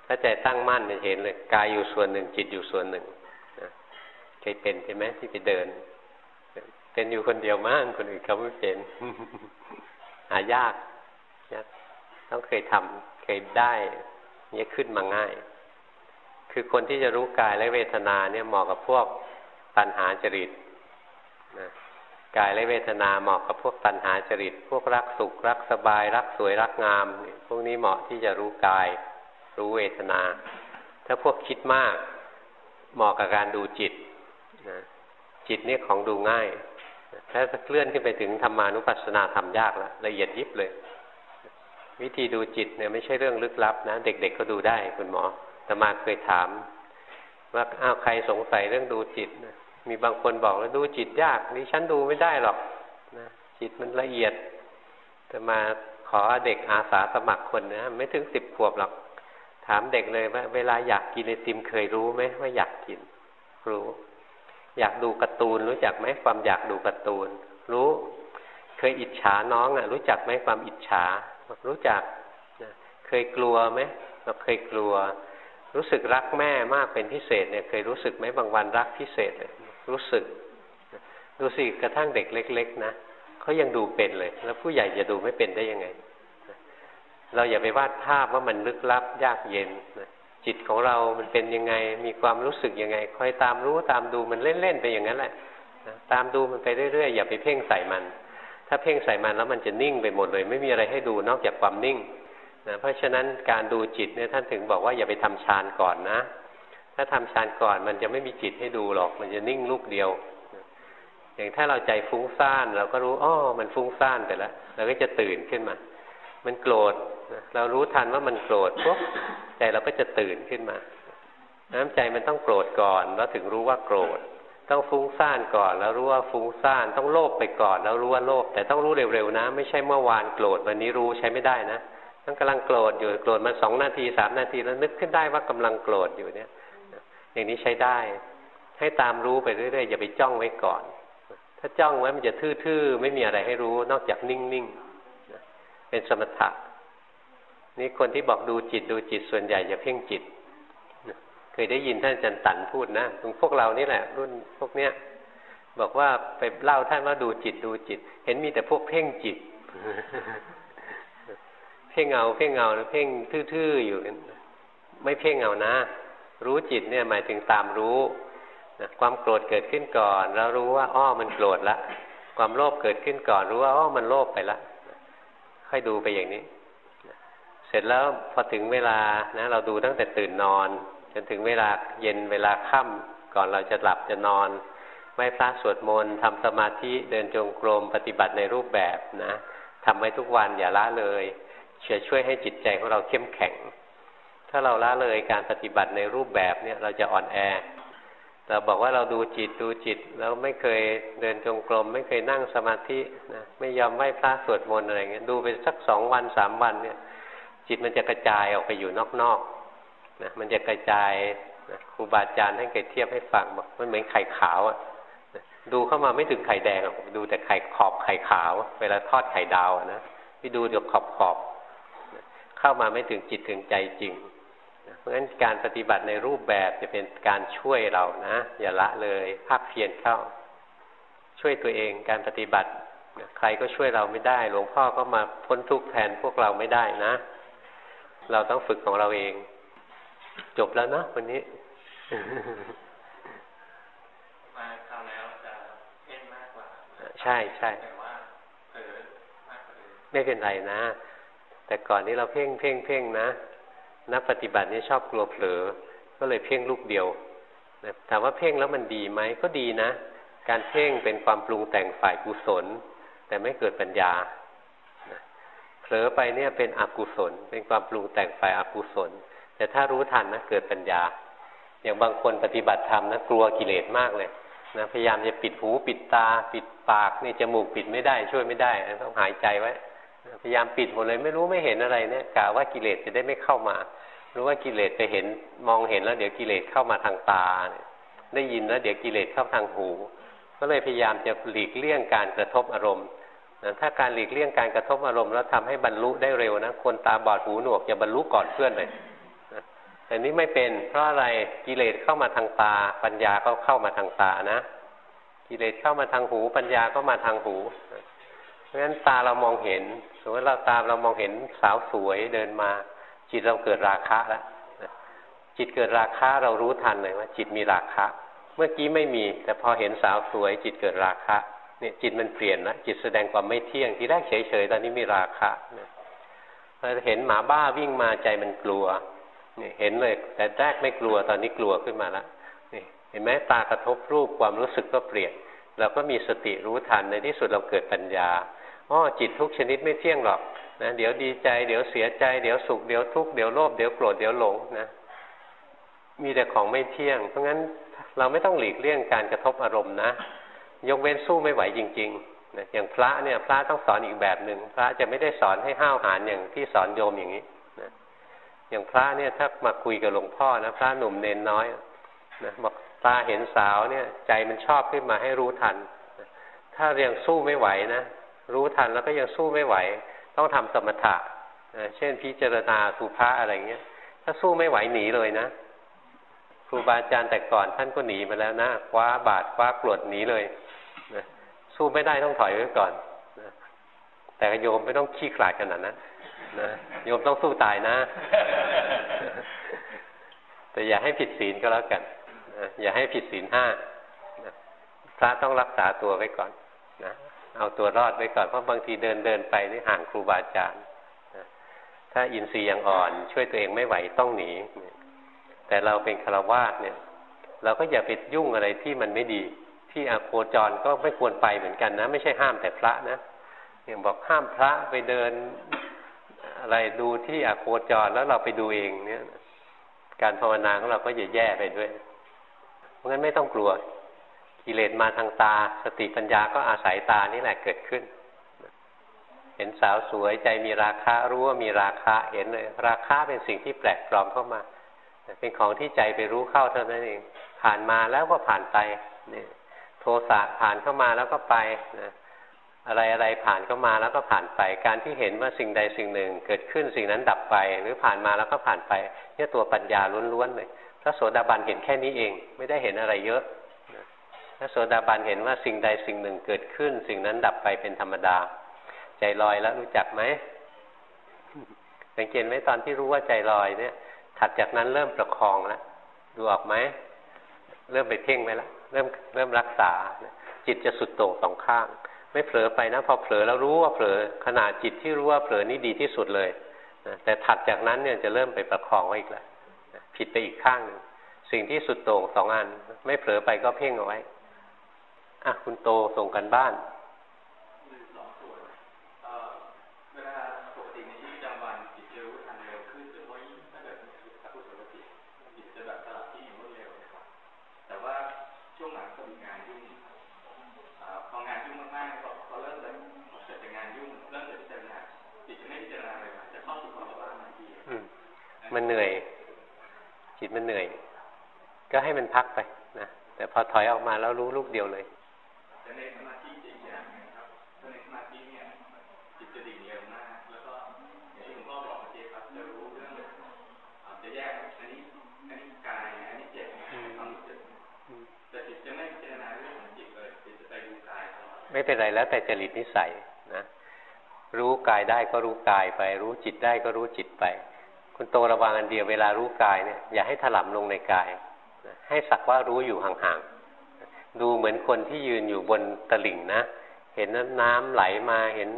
ถ้าใจตั้งมั่นจะเห็นเลยกายอยู่ส่วนหนึ่งจิตอยู่ส่วนหนึ่งเคยเป็นใช่ไหมที่ไปเดิน เป็นอยู่คนเดียวมากคนอื่นเขาไม่เป็นหายากยากต้องเคยทำเคยได้เนี่ยขึ้นมาง่าย คือคนที่จะรู้กายและเวทนาเนี่ยเหมาะกับพวกตัณหาจริตนะกายและเวทนาเหมาะกับพวกตัณหาจริต พวกรักสุขรักสบาย รักสวยรักงาม พวกนี้เหมาะที่จะรู้กาย รู้เวทนา ถ้าพวกคิดมากเหมาะกับการดูจิตนะจิตนี่ของดูง่าย ถ้าเคลื่อนขึ้นไปถึงธรรมานุปัสสนาทำยากละละเอียดยิบเลย วิธีดูจิตเนี่ยไม่ใช่เรื่องลึกลับนะ เด็กๆก็ดูได้คุณหมอแต่มาเคยถาม ว่าอ้าวใครสงสัยเรื่องดูจิตนะมีบางคนบอกว่าดูจิตยากนี่ฉันดูไม่ได้หรอกนะจิตมันละเอียดแต่มาขอเด็กอาสาสมัครคนนะไม่ถึงสิบขวบหรอก ถามเด็กเลยว่าเวลาอยากกินไอติมเคยรู้ไหมว่าอยากกิน รู้ อยากดูการ์ตูนรู้จักไหมความอยากดูการ์ตูน รู้ เคยอิจฉาน้องอะ รู้จักไหมความอิจฉา รู้จักเคยกลัวไหมเราเคยกลัว รู้สึกรักแม่มากเป็นพิเศษเนี่ย เคยรู้สึกไหมบางวันรักพิเศษเลยรู้สึก ดูสิกระทั่งเด็กเล็ก ๆ นะเขายังดูเป็นเลย แล้วผู้ใหญ่จะดูไม่เป็นได้ยังไง เราอย่าไปวาดภาพว่ามันลึกลับยากเย็นจิตของเรามันเป็นยังไง มีความรู้สึกยังไง คอยตามรู้ตามดูมันเล่นๆไปอย่างนั้นแหละตามดูมันไปเรื่อยๆ อย่าไปเพ่งใส่มัน ถ้าเพ่งใส่มันแล้วมันจะนิ่งไปหมดเลย ไม่มีอะไรให้ดูนอกจากความนิ่งนะเพราะฉะนั้นการดูจิตเนี่ยท่านถึงบอกว่าอย่าไปทำฌานก่อนนะ ถ้าทำฌานก่อนมันจะไม่มีจิตให้ดูหรอก มันจะนิ่งลูกเดียว อย่างถ้าเราใจฟุ้งซ่านเราก็รู้อ๋อมันฟุ้งซ่านไปแล้ว เราก็จะตื่นขึ้นมา มันโกรธเรารู้ทันว่ามันโกรธปุ๊บใจเราก็จะตื่นขึ้นมา น้ำใจมันต้องโกรธก่อนแล้วถึงรู้ว่าโกรธ ต้องฟุ้งซ่านก่อน แล้วรู้ว่าฟุ้งซ่านต้องโลภไปก่อน แล้วรู้ว่าโลภแต่ต้องรู้เร็วๆนะ ไม่ใช่เมื่อวานโกรธวันนี้รู้ใช้ไม่ได้นะต้องกำลังโกรธอยู่โกรธมาสองนาทีสามนาทีแล้วนึกขึ้นได้ว่ากำลังโกรธอยู่เนี่ย อย่างนี้ใช้ได้ ให้ตามรู้ไปเรื่อยๆอย่าไปจ้องไว้ก่อน ถ้าจ้องไว้มันจะทื่อๆไม่มีอะไรให้รู้นอกจากนิ่งๆ เป็นสมถะนี่คนที่บอกดูจิตดูจิตส่วนใหญ่อย่าเพ่งจิต เคยได้ยินท่านอาจารย์ตันพูดนะตรงพวกเรานี่แหละ รุ่นพวกเนี้ยบอกว่าไปเล่าท่านว่าดูจิตดูจิต เห็นมีแต่พวกเพ่งจิต เพ่งเงาเพ่งเงาเพ่งทื่อๆอยู่ไม่เพ่งเงานะ รู้จิตเนี่ยหมายถึงตามรู้นะความโกรธเกิดขึ้นก่อน แล้วรู้ว่าอ้อมันโกรธละความโลภเกิดขึ้นก่อน รู้ว่าอ้อมันโลภไปละ ค่อยดูไปอย่างนี้ เสร็จแล้วพอถึงเวลานะเราดูตั้งแต่ตื่นนอน จนถึงเวลาเย็นเวลาค่ำก่อนเราจะหลับจะนอนไหว้พระสวดมนต์ทำสมาธิเดินจงกรมปฏิบัติในรูปแบบนะทำไว้ทุกวันอย่าละเลยจะช่วยให้จิตใจของเราเข้มแข็ง ถ้าเราละเลยการปฏิบัติในรูปแบบเนี่ยเราจะอ่อนแอ เราบอกว่าเราดูจิตดูจิตแล้วไม่เคยเดินจงกรม ไม่เคยนั่งสมาธินะไม่ยอมไหว้พระสวดมนต์อะไรเงี้ยดูไปสักสองวันสามวันเนี่ย จิตมันจะกระจายออกไปอยู่นอกๆนะมันจะกระจายนะครูบาอาจารย์ท่านเคยเทียบให้ฟังบอกมันเหมือนไข่ขาวอะดูเข้ามาไม่ถึงไข่แดงดูแต่ไข่ขอบไข่ขาว เวลาทอดไข่ดาวนะไปดูเดี๋ยวขอบขอบเข้ามาไม่ถึงจิตถึงใจจริง เพราะฉะนั้นการปฏิบัติในรูปแบบจะเป็นการช่วยเรานะอย่าละเลยภาคเพียรเข้า ช่วยตัวเองการปฏิบัติใครก็ช่วยเราไม่ได้ หลวงพ่อก็มาพ้นทุกข์แทนพวกเราไม่ได้นะ เราต้องฝึกของเราเอง จบแล้วนะวันนี้มาคราวแล้วจะเพ่งมากกว่า ใช่ใช่แต่ว่าเออมากกว่าไม่เป็นไรนะ แต่ก่อนนี้เราเพ่งเพ่งเพ่งนะ นักปฏิบัตินี่ชอบกลัวเผลอ ก็เลยเพ่งลูกเดียวถามว่าเพ่งแล้วมันดีไหมก็ดีนะ การเพ่งเป็นความปรุงแต่งฝ่ายกุศล แต่ไม่เกิดปัญญาเผลอไปเนี่ยเป็นอกุศล เป็นความปรุงแต่งฝ่ายอกุศล แต่ถ้ารู้ทันนะเกิดปัญญา อย่างบางคนปฏิบัติธรรมนะกลัวกิเลสมากเลยนะพยายามจะปิดหูปิดตา ปิดปากนี่จมูกปิดไม่ได้ ช่วยไม่ได้ต้องหายใจไว้ พยายามปิดหมดเลยไม่รู้ไม่เห็นอะไรเนี่ยกะว่ากิเลสจะได้ไม่เข้ามา รู้ว่ากิเลสไปเห็นมองเห็นแล้ว เดี๋ยวกิเลสเข้ามาทางตา ได้ยินแล้ว เดี๋ยวกิเลสเข้าทางหู ก็เลยพยายามจะหลีกเลี่ยงการกระทบอารมณ์ถ้าการหลีกเลี่ยงการกระทบอารมณ์แล้วทำให้บรรลุได้เร็วนะคนตาบอดหูหนวกจะบรรลุก่อนเพื่อนเลยแต่นี้ไม่เป็นเพราะอะไรกิเลสเข้ามาทางตา ปัญญาก็เข้ามาทางตานะ กิเลสเข้ามาทางหู ปัญญาก็มาทางหู ราะฉะนั้นตาเรามองเห็น สมมติเราตามเรามองเห็นสาวสวยเดินมา จิตเราเกิดราคะแล้วจิตเกิดราคะเรารู้ทันเลยว่า จิตมีราคะ เมื่อกี้ไม่มี แต่พอเห็นสาวสวย จิตเกิดราคะเนี่ยจิตมันเปลี่ยนนะจิตแสดงความไม่เที่ยงที่แรกเฉยๆตอนนี้มีราคะพอเห็นหมาบ้าวิ่งมาใจมันกลัวเนี่ยเห็นเลย แต่แรกไม่กลัวตอนนี้กลัวขึ้นมาแล้วนี่เห็นไหมตากระทบรูปความรู้สึกก็เปลี่ยนเราก็มีสติรู้ทันในที่สุดเราเกิดปัญญา อ๋อจิตทุกชนิดไม่เที่ยงหรอกนะเดี๋ยวดีใจ เดี๋ยวเสียใจ เดี๋ยวสุข เดี๋ยวทุกข์ เดี๋ยวโลภ เดี๋ยวโกรธ เดี๋ยวหลงนะ มีแต่ของไม่เที่ยง เพราะงั้นเราไม่ต้องหลีกเลี่ยงการกระทบอารมณ์นะ ยกเว้นสู้ไม่ไหวจริงๆนะอย่างพระเนี่ย พระต้องสอนอีกแบบหนึ่ง พระจะไม่ได้สอนให้ห้าวหาญอย่างที่สอนโยมอย่างนี้นะอย่างพระเนี่ยถ้ามาคุยกับหลวงพ่อนะ พระหนุ่มเนนน้อยนะบอกตาเห็นสาวเนี่ย ใจมันชอบขึ้นมาให้รู้ทัน ถ้าเรียงสู้ไม่ไหวนะ รู้ทันแล้วก็ยังสู้ไม่ไหว ต้องทำสมถะเช่นพิจารณาสุภาอะไรเงี้ย ถ้าสู้ไม่ไหวหนีเลยนะครูบาอาจารย์แต่ก่อนท่านก็หนีมาแล้วนะคว้าบาดคว้ากรวดหนีเลยนะสู้ไม่ได้ต้องถอยไว้ก่อนนะแต่โยมไม่ต้องขี้ขลาดขนาดนั้นนะโยมต้องสู้ตายนะ แต่อย่าให้ผิดศีลก็แล้วกันนะอย่าให้ผิดศีลห้าพระต้องรักษาตัวไว้ก่อน เอาตัวรอดไว้ก่อนเพราะบางทีเดินเดินไปนี่ห่างครูบาอาจารย์ถ้าอินทรีย์ยังอ่อน ช่วยตัวเองไม่ไหวต้องหนี แต่เราเป็นฆรวาสเนี่ย เราก็อย่าไปยุ่งอะไรที่มันไม่ดี ที่อโคจรก็ไม่ควรไปเหมือนกันนะ ไม่ใช่ห้ามแต่พระนะอย่างบอกห้ามพระไปเดินอะไรดูที่อโคจรแล้วเราไปดูเองเนี่ย การภาวนาของเราก็จะแย่ไปด้วย เพราะงั้นไม่ต้องกลัว กิเลสมาทางตา สติปัญญาก็อาศัยตานี่แหละเกิดขึ้น เห็นสาวสวยใจมีราคะรู้ว่ามีราคะเห็นเลยราคะเป็นสิ่งที่แปลกปลอมเข้ามา เป็นของที่ใจไปรู้เข้าเท่านั้นเอง ผ่านมาแล้วก็ผ่านไปนี่โทสะผ่านเข้ามาแล้วก็ไปนะอะไรอะไรผ่านเข้ามาแล้วก็ผ่านไป การที่เห็นว่าสิ่งใดสิ่งหนึ่ง เกิดขึ้นสิ่งนั้นดับไป หรือผ่านมาแล้วก็ผ่านไปเนี่ยตัวปัญญาล้วนๆเลยพระโสดาบันเห็นแค่นี้เอง ไม่ได้เห็นอะไรเยอะ ระโสดาบันเห็นว่าสิ่งใดสิ่งหนึ่งเกิดขึ้น สิ่งนั้นดับไปเป็นธรรมดา ใจลอยแล้วรู้จักไหมสังเกตไหมตอนที่รู้ว่าใจลอยเนี่ย ถัดจากนั้นเริ่มประคองแล้วดูออกไหมเริ่มไปเพ่งไปแล้วเริ่มเริ่มรักษา จิตจะสุดโต่งสองข้าง ไม่เผลอไปนะพอเผลอแล้วรู้ว่าเผลอขนาดจิตที่รู้ว่าเผลอนี่ดีที่สุดเลยแต่ถัดจากนั้นเนี่ยจะเริ่มไปประคองไว้อีกแล้วผิดไปอีกข้างหนึ่งสิ่งที่สุดโต่งสองอัน ไม่เผลอไปก็เพ่งเอาไว้ อะคุณโตส่งกันบ้านมันเหนื่อย จิตมันเหนื่อย ก็ให้มันพักไปนะแต่พอถอยออกมาแล้วรู้ลูกเดียวเลย ไม่เป็นไรแล้วแต่จริตนิสัยนะรู้กายได้ก็รู้กายไป รู้จิตได้ก็รู้จิตไป คุณโตระวังอันเดียวเวลารู้กายเนี่ยอย่าให้ถลำลงในกายให้สักว่ารู้อยู่ห่างๆดูเหมือนคนที่ยืนอยู่บนตลิ่งนะเห็นน้ำไหลมาเห็น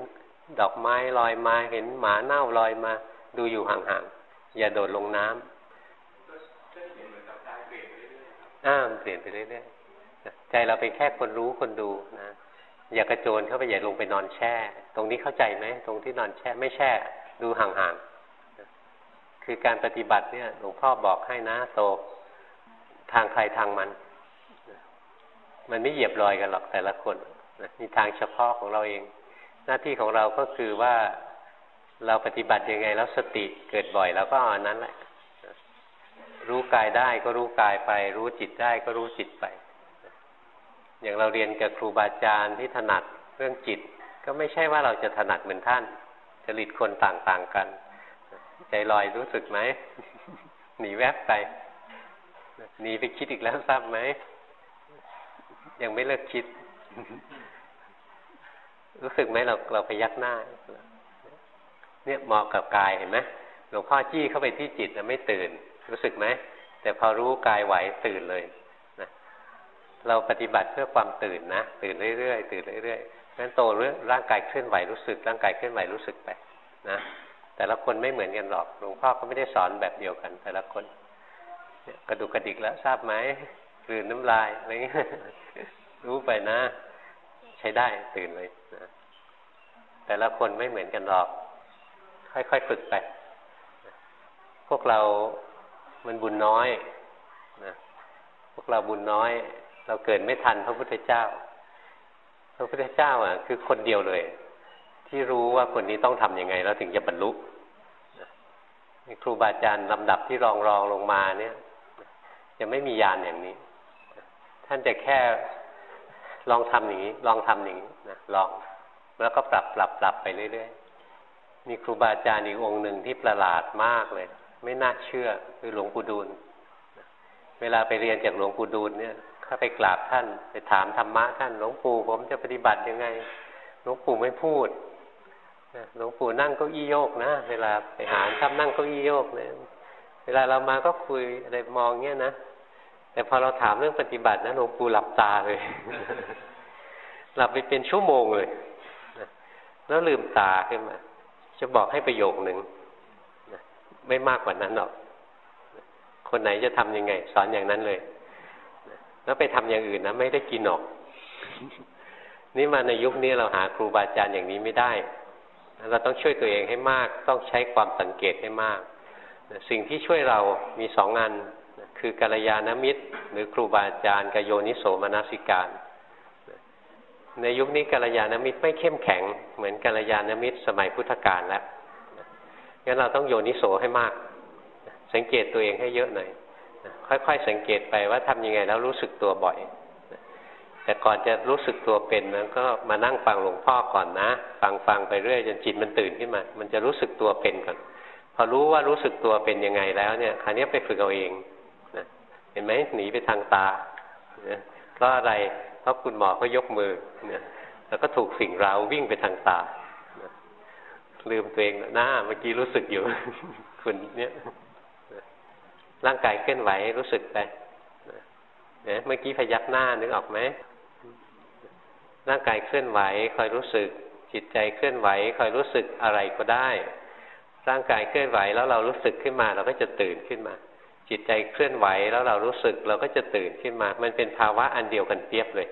ดอกไม้ลอยมาเห็นหมาเน่าลอยมา ดูอยู่ห่างๆอย่าโดดลงน้ำอ้ามเปลี่ยนไปเรื่อยๆใจเราเป็นแค่คนรู้คนดูนะ อย่ากระโจนเข้าไปอย่าลงไปนอนแช่ ตรงนี้เข้าใจไหมตรงที่นอนแช่ไม่แช่ ดูห่างๆคือการปฏิบัติเนี่ยหลวงพ่อบอกให้นะโตทางใครทางมัน มันไม่เหยียบรอยกันหรอกแต่ละคนมีทางเฉพาะของเราเอง หน้าที่ของเราก็คือว่าเราปฏิบัติยังไงแล้วสติเกิดบ่อยแล้วก็เอันนั้นแหละรู้กายได้ก็รู้กายไป รู้จิตได้ก็รู้จิตไป อย่างเราเรียนกับครูบาอาจารย์ที่ถนัดเรื่องจิต ก็ไม่ใช่ว่าเราจะถนัดเหมือนท่านจริตคนต่างๆกัน ใจลอยรู้สึกไหมหนีแวบไปหนีไปคิดอีกแล้วทราบไหมยังไม่เลิกคิด รู้สึกไหมเราเราไปยักหน้า เนี่ยเหมาะกับกายเห็นไหมหลวงพ่อจี้เข้าไปที่จิตนะไม่ตื่น รู้สึกไหมแต่พอรู้กายไหวตื่นเลย เราปฏิบัติเพื่อความตื่นนะ ตื่นเรื่อยๆตื่นเรื่อยๆงั้นโตเรื่องร่างกายเคลื่อนไหวรู้สึก ร่างกายเคลื่อนไหวรู้สึกไปนะแต่ละคนไม่เหมือนกันหรอกหลวงพ่อก็ไม่ได้สอนแบบเดียวกัน แต่ละคนกระดุกกระดิกแล้วทราบไหมกลืนน้ำลายอะไรเงี้ยรู้ไปนะ ใช้ได้ตื่นเลยนะแต่ละคนไม่เหมือนกันหรอก ค่อยๆฝึกไป พวกเรามันบุญน้อยนะพวกเราบุญน้อย เราเกิดไม่ทันพระพุทธเจ้า พระพุทธเจ้าอะ คือคนเดียวเลย ที่รู้ว่าคนนี้ต้องทำยังไง แล้วถึงจะบรรลุครูบาอาจารย์ลำดับที่รองรองลงมาเนี่ยจะไม่มียานอย่างนี้ ท่านจะแค่ลองทำอย่างนี้ ลองทำอย่างนี้นะลองแล้วก็ปรับปรับปรับไปเรื่อยๆมีครูบาอาจารย์อีกองค์หนึ่งที่ประหลาดมากเลย ไม่น่าเชื่อคือหลวงปู่ดูลเวลาไปเรียนจากหลวงปู่ดูลเนี่ย เข้าไปกราบท่าน ไปถามธรรมะท่าน หลวงปู่ผมจะปฏิบัติยังไง หลวงปู่ไม่พูดหลวงปู่นั่งเก้าอี้โยกนะ เวลาไปหาทำนั่งเก้าอี้โยกเนี่ยเวลาเรามาก็คุยอะไรมองเงี้ยนะ แต่พอเราถามเรื่องปฏิบัตินะหลวงปู่หลับตาเลย หลับไปเป็นชั่วโมงเลยแล้วลืมตาขึ้นมา จะบอกให้ประโยคหนึ่งไม่มากกว่านั้นหรอก คนไหนจะทำยังไง สอนอย่างนั้นเลย แล้วไปทำอย่างอื่นนะไม่ได้กินหรอก นี่มาในยุคนี้เราหาครูบาอาจารย์อย่างนี้ไม่ได้ เราต้องช่วยตัวเองให้มาก ต้องใช้ความสังเกตให้มาก สิ่งที่ช่วยเรามีสองงานคือกัลยาณมิตร หรือครูบาอาจารย์กโยนิโสมนสิการ ในยุคนี้กัลยาณมิตรไม่เข้มแข็ง เหมือนกัลยาณมิตรสมัยพุทธกาลแล้วงั้นเราต้องโยนิโสให้มาก สังเกตตัวเองให้เยอะหน่อย ค่อย ๆ สังเกตไปว่าทำยังไงแล้วรู้สึกตัวบ่อย แต่ก่อนจะรู้สึกตัวเป็นนั้นก็มานั่งฟังหลวงพ่อก่อนนะ ฟังฟังไปเรื่อยจนจิตมันตื่นขึ้นมา มันจะรู้สึกตัวเป็นก่อน พอรู้ว่ารู้สึกตัวเป็นยังไงแล้วเนี่ยคราวนี้ไปฝึกเอาเองนะเห็นไหมหนีไปทางตาเพราะอะไรเพราะคุณหมอเขายกมือเนี่ยแล้วก็ถูกสิ่งเราวิ่งไปทางตานะลืมตัวเองหน้าเมื่อกี้รู้สึกอยู่คุณเนี่ย ร่างกายเคลื่อนไหวรู้สึกไปเนี่ยเมื่อกี้พยักหน้านึกออกไหมร่างกายเคลื่อนไหวคอยรู้สึก จิตใจเคลื่อนไหวคอยรู้สึกอะไรก็ได้ ร่างกายเคลื่อนไหวแล้วเรารู้สึกขึ้นมา เราก็จะตื่นขึ้นมา จิตใจเคลื่อนไหวแล้วเรารู้สึกเราก็จะตื่นขึ้นมา มันเป็นภาวะอันเดียวกันเปียบเลย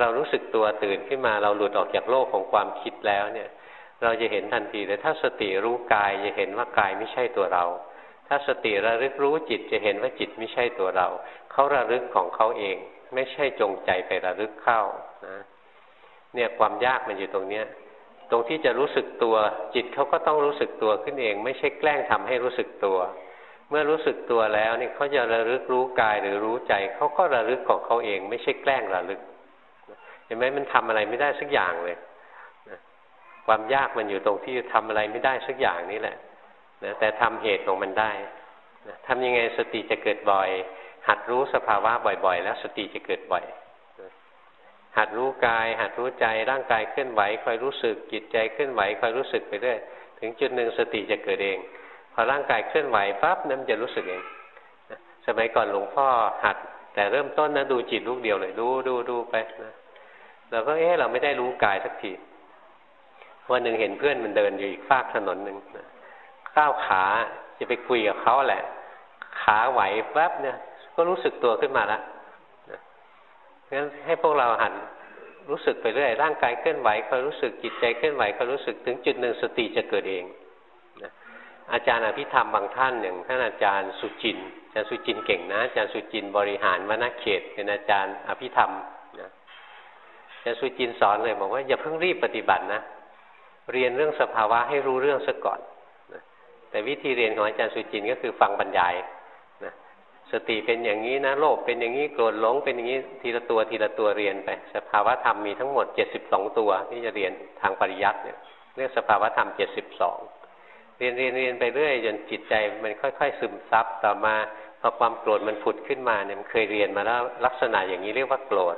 เรารู้สึกตัวตื่นขึ้นมาเราหลุดออกจากโลกของความคิดแล้วเนี่ย เราจะเห็นทันทีเลยถ้าสติรู้กายจะเห็นว่ากายไม่ใช่ตัวเรา ถ้าสติระลึกรู้จิตจะเห็นว่าจิตไม่ใช่ตัวเรา เขาระลึกของเขาเอง ไม่ใช่จงใจไประลึกเข้านะเนี่ยความยากมันอยู่ตรงเนี้ย ตรงที่จะรู้สึกตัว จิตเขาก็ต้องรู้สึกตัวขึ้นเอง ไม่ใช่แกล้งทำให้รู้สึกตัว เมื่อรู้สึกตัวแล้วนี่เขาจะระลึกรู้กายหรือรู้ใจเขาก็ระลึกของเขาเอง ไม่ใช่แกล้งระลึกเห็นไหมมันทำอะไรไม่ได้สักอย่างเลยความยากมันอยู่ตรงที่ทำอะไรไม่ได้สักอย่างนี้แหละ นะแต่ทำเหตุของมันได้นะทำยังไงสติจะเกิดบ่อย หัดรู้สภาวะบ่อย ๆ แล้วสติจะเกิดบ่อยนะหัดรู้กาย หัดรู้ใจร่างกายเคลื่อนไหวคอยรู้สึกจิตใจเคลื่อนไหวคอยรู้สึกไปเรื่อยถึงจุดหนึ่งสติจะเกิดเอง พอร่างกายเคลื่อนไหวปั๊บนั้นจะรู้สึกเองสมัยก่อนหลวงพ่อหัด แต่เริ่มต้นนะดูจิตลูกเดียวเลยดูดูดูไปนะเราก็เอ๊ะเราไม่ได้รู้กายสักทีวันหนึ่งเห็นเพื่อนมันเดินอยู่อีกฝากถนนหนึ่ง ก้าวขาจะไปคุยกับเขาแหละ ขาไหวแป๊บเนี่ย ก็รู้สึกตัวขึ้นมาแล้วงั้นให้พวกเราหันรู้สึกไปเรื่อยร่างกายเคลื่อนไหวคอยรู้สึกจิตใจเคลื่อนไหวคอยรู้สึกถึงจุดหนึ่งสติจะเกิดเองอาจารย์อภิธรรมบางท่านอย่างท่านอาจารย์สุจินอาจารย์สุจินเก่งนะอาจารย์สุจินบริหารวนาเขต เป็นอาจารย์อภิธรรมนะอาจารย์สุจินสอนเลยบอกว่าอย่าเพิ่งรีบปฏิบัตินะเรียนเรื่องสภาวะให้รู้เรื่องซะก่อน แต่วิธีเรียนของอาจารย์สุจินก็คือฟังบรรยายสติเป็นอย่างนี้นะโลภเป็นอย่างนี้โกรธหลงเป็นอย่างนี้ทีละตัวทีละตัวเรียนไป สภาวะธรรมมีทั้งหมดเจ็ดสิบสองตัวที่จะเรียนทางปริยัติเนี่ยเรียกสภาวะธรรมเจ็ดสิบสองเรียนเรียนเรียนไปเรื่อยจนจิตใจมันค่อย ๆ ซึมซับต่อมาพอความโกรธมันผุดขึ้นมาเนี่ยมันเคยเรียนมาแล้วลักษณะอย่างนี้เรียกว่าโกรธ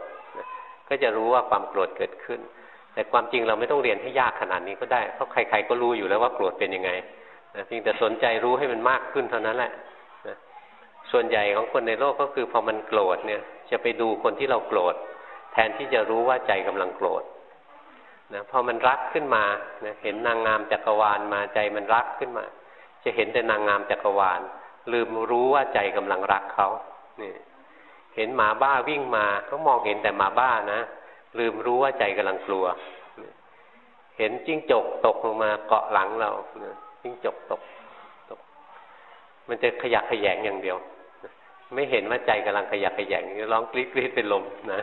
ก็จะรู้ว่าความโกรธเกิดขึ้น แต่ความจริงเราไม่ต้องเรียนให้ยากขนาดนี้ก็ได้เพราะใครๆก็รู้อยู่แล้วว่าโกรธเป็นยังไง เพียงแต่สนใจรู้ให้มันมากขึ้นเท่านั้นแหละส่วนใหญ่ของคนในโลกก็คือพอมันโกรธเนี่ย จะไปดูคนที่เราโกรธ แทนที่จะรู้ว่าใจกำลังโกรธนะพอมันรักขึ้นมานะเห็นนางงามจักรวาลมาใจมันรักขึ้นมา จะเห็นแต่นางงามจักรวาล ลืมรู้ว่าใจกำลังรักเขานี่เห็นหมาบ้าวิ่งมาก็มองเห็นแต่หมาบ้านะลืมรู้ว่าใจกำลังกลัว เห็นจิ้งจกตกลงมาเกาะหลังเรา จิ้งจกตกตก มันจะขยักขยงอย่างเดียว ไม่เห็นว่าใจกำลังขยักขยงร้องกรี๊ดกรี๊ดเป็นลมนะ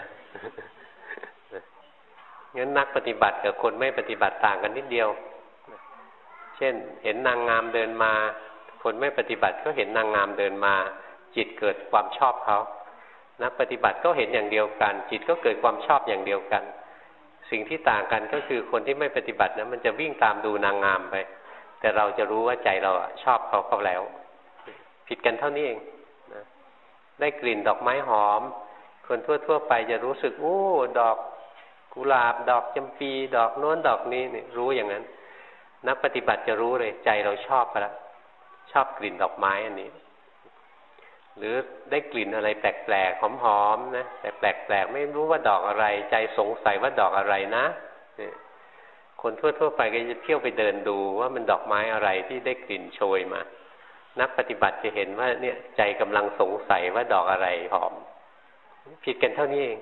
งั้นนักปฏิบัติกับคนไม่ปฏิบัติต่างกันนิดเดียว เช่น เห็นนางงามเดินมา คนไม่ปฏิบัติก็เห็นนางงามเดินมา จิตเกิดความชอบเขา นักปฏิบัติก็เห็นอย่างเดียวกัน จิตก็เกิดความชอบอย่างเดียวกัน สิ่งที่ต่างกันก็คือคนที่ไม่ปฏิบัตินะมันจะวิ่งตามดูนางงามไป แต่เราจะรู้ว่าใจเราชอบเขาเขาแล้ว ผิดกันเท่านี้เองได้กลิ่นดอกไม้หอม คนทั่ว ๆ ไปจะรู้สึกโอ้ดอกกุหลาบ ดอกจำปี ดอกโน้นดอกนี้นี่รู้อย่างนั้น นักปฏิบัติจะรู้เลย ใจเราชอบไปแล้วชอบกลิ่นดอกไม้อันนี้ หรือได้กลิ่นอะไรแปลกๆหอมๆนะแต่แปลกๆไม่รู้ว่าดอกอะไร ใจสงสัยว่าดอกอะไรนะ คนทั่ว ๆ ไปก็จะเที่ยวไปเดินดูว่ามันดอกไม้อะไรที่ได้กลิ่นโชยมา นักปฏิบัติจะเห็นว่าเนี่ยใจกำลังสงสัยว่าดอกอะไรหอม ผิดกันเท่านี้เอง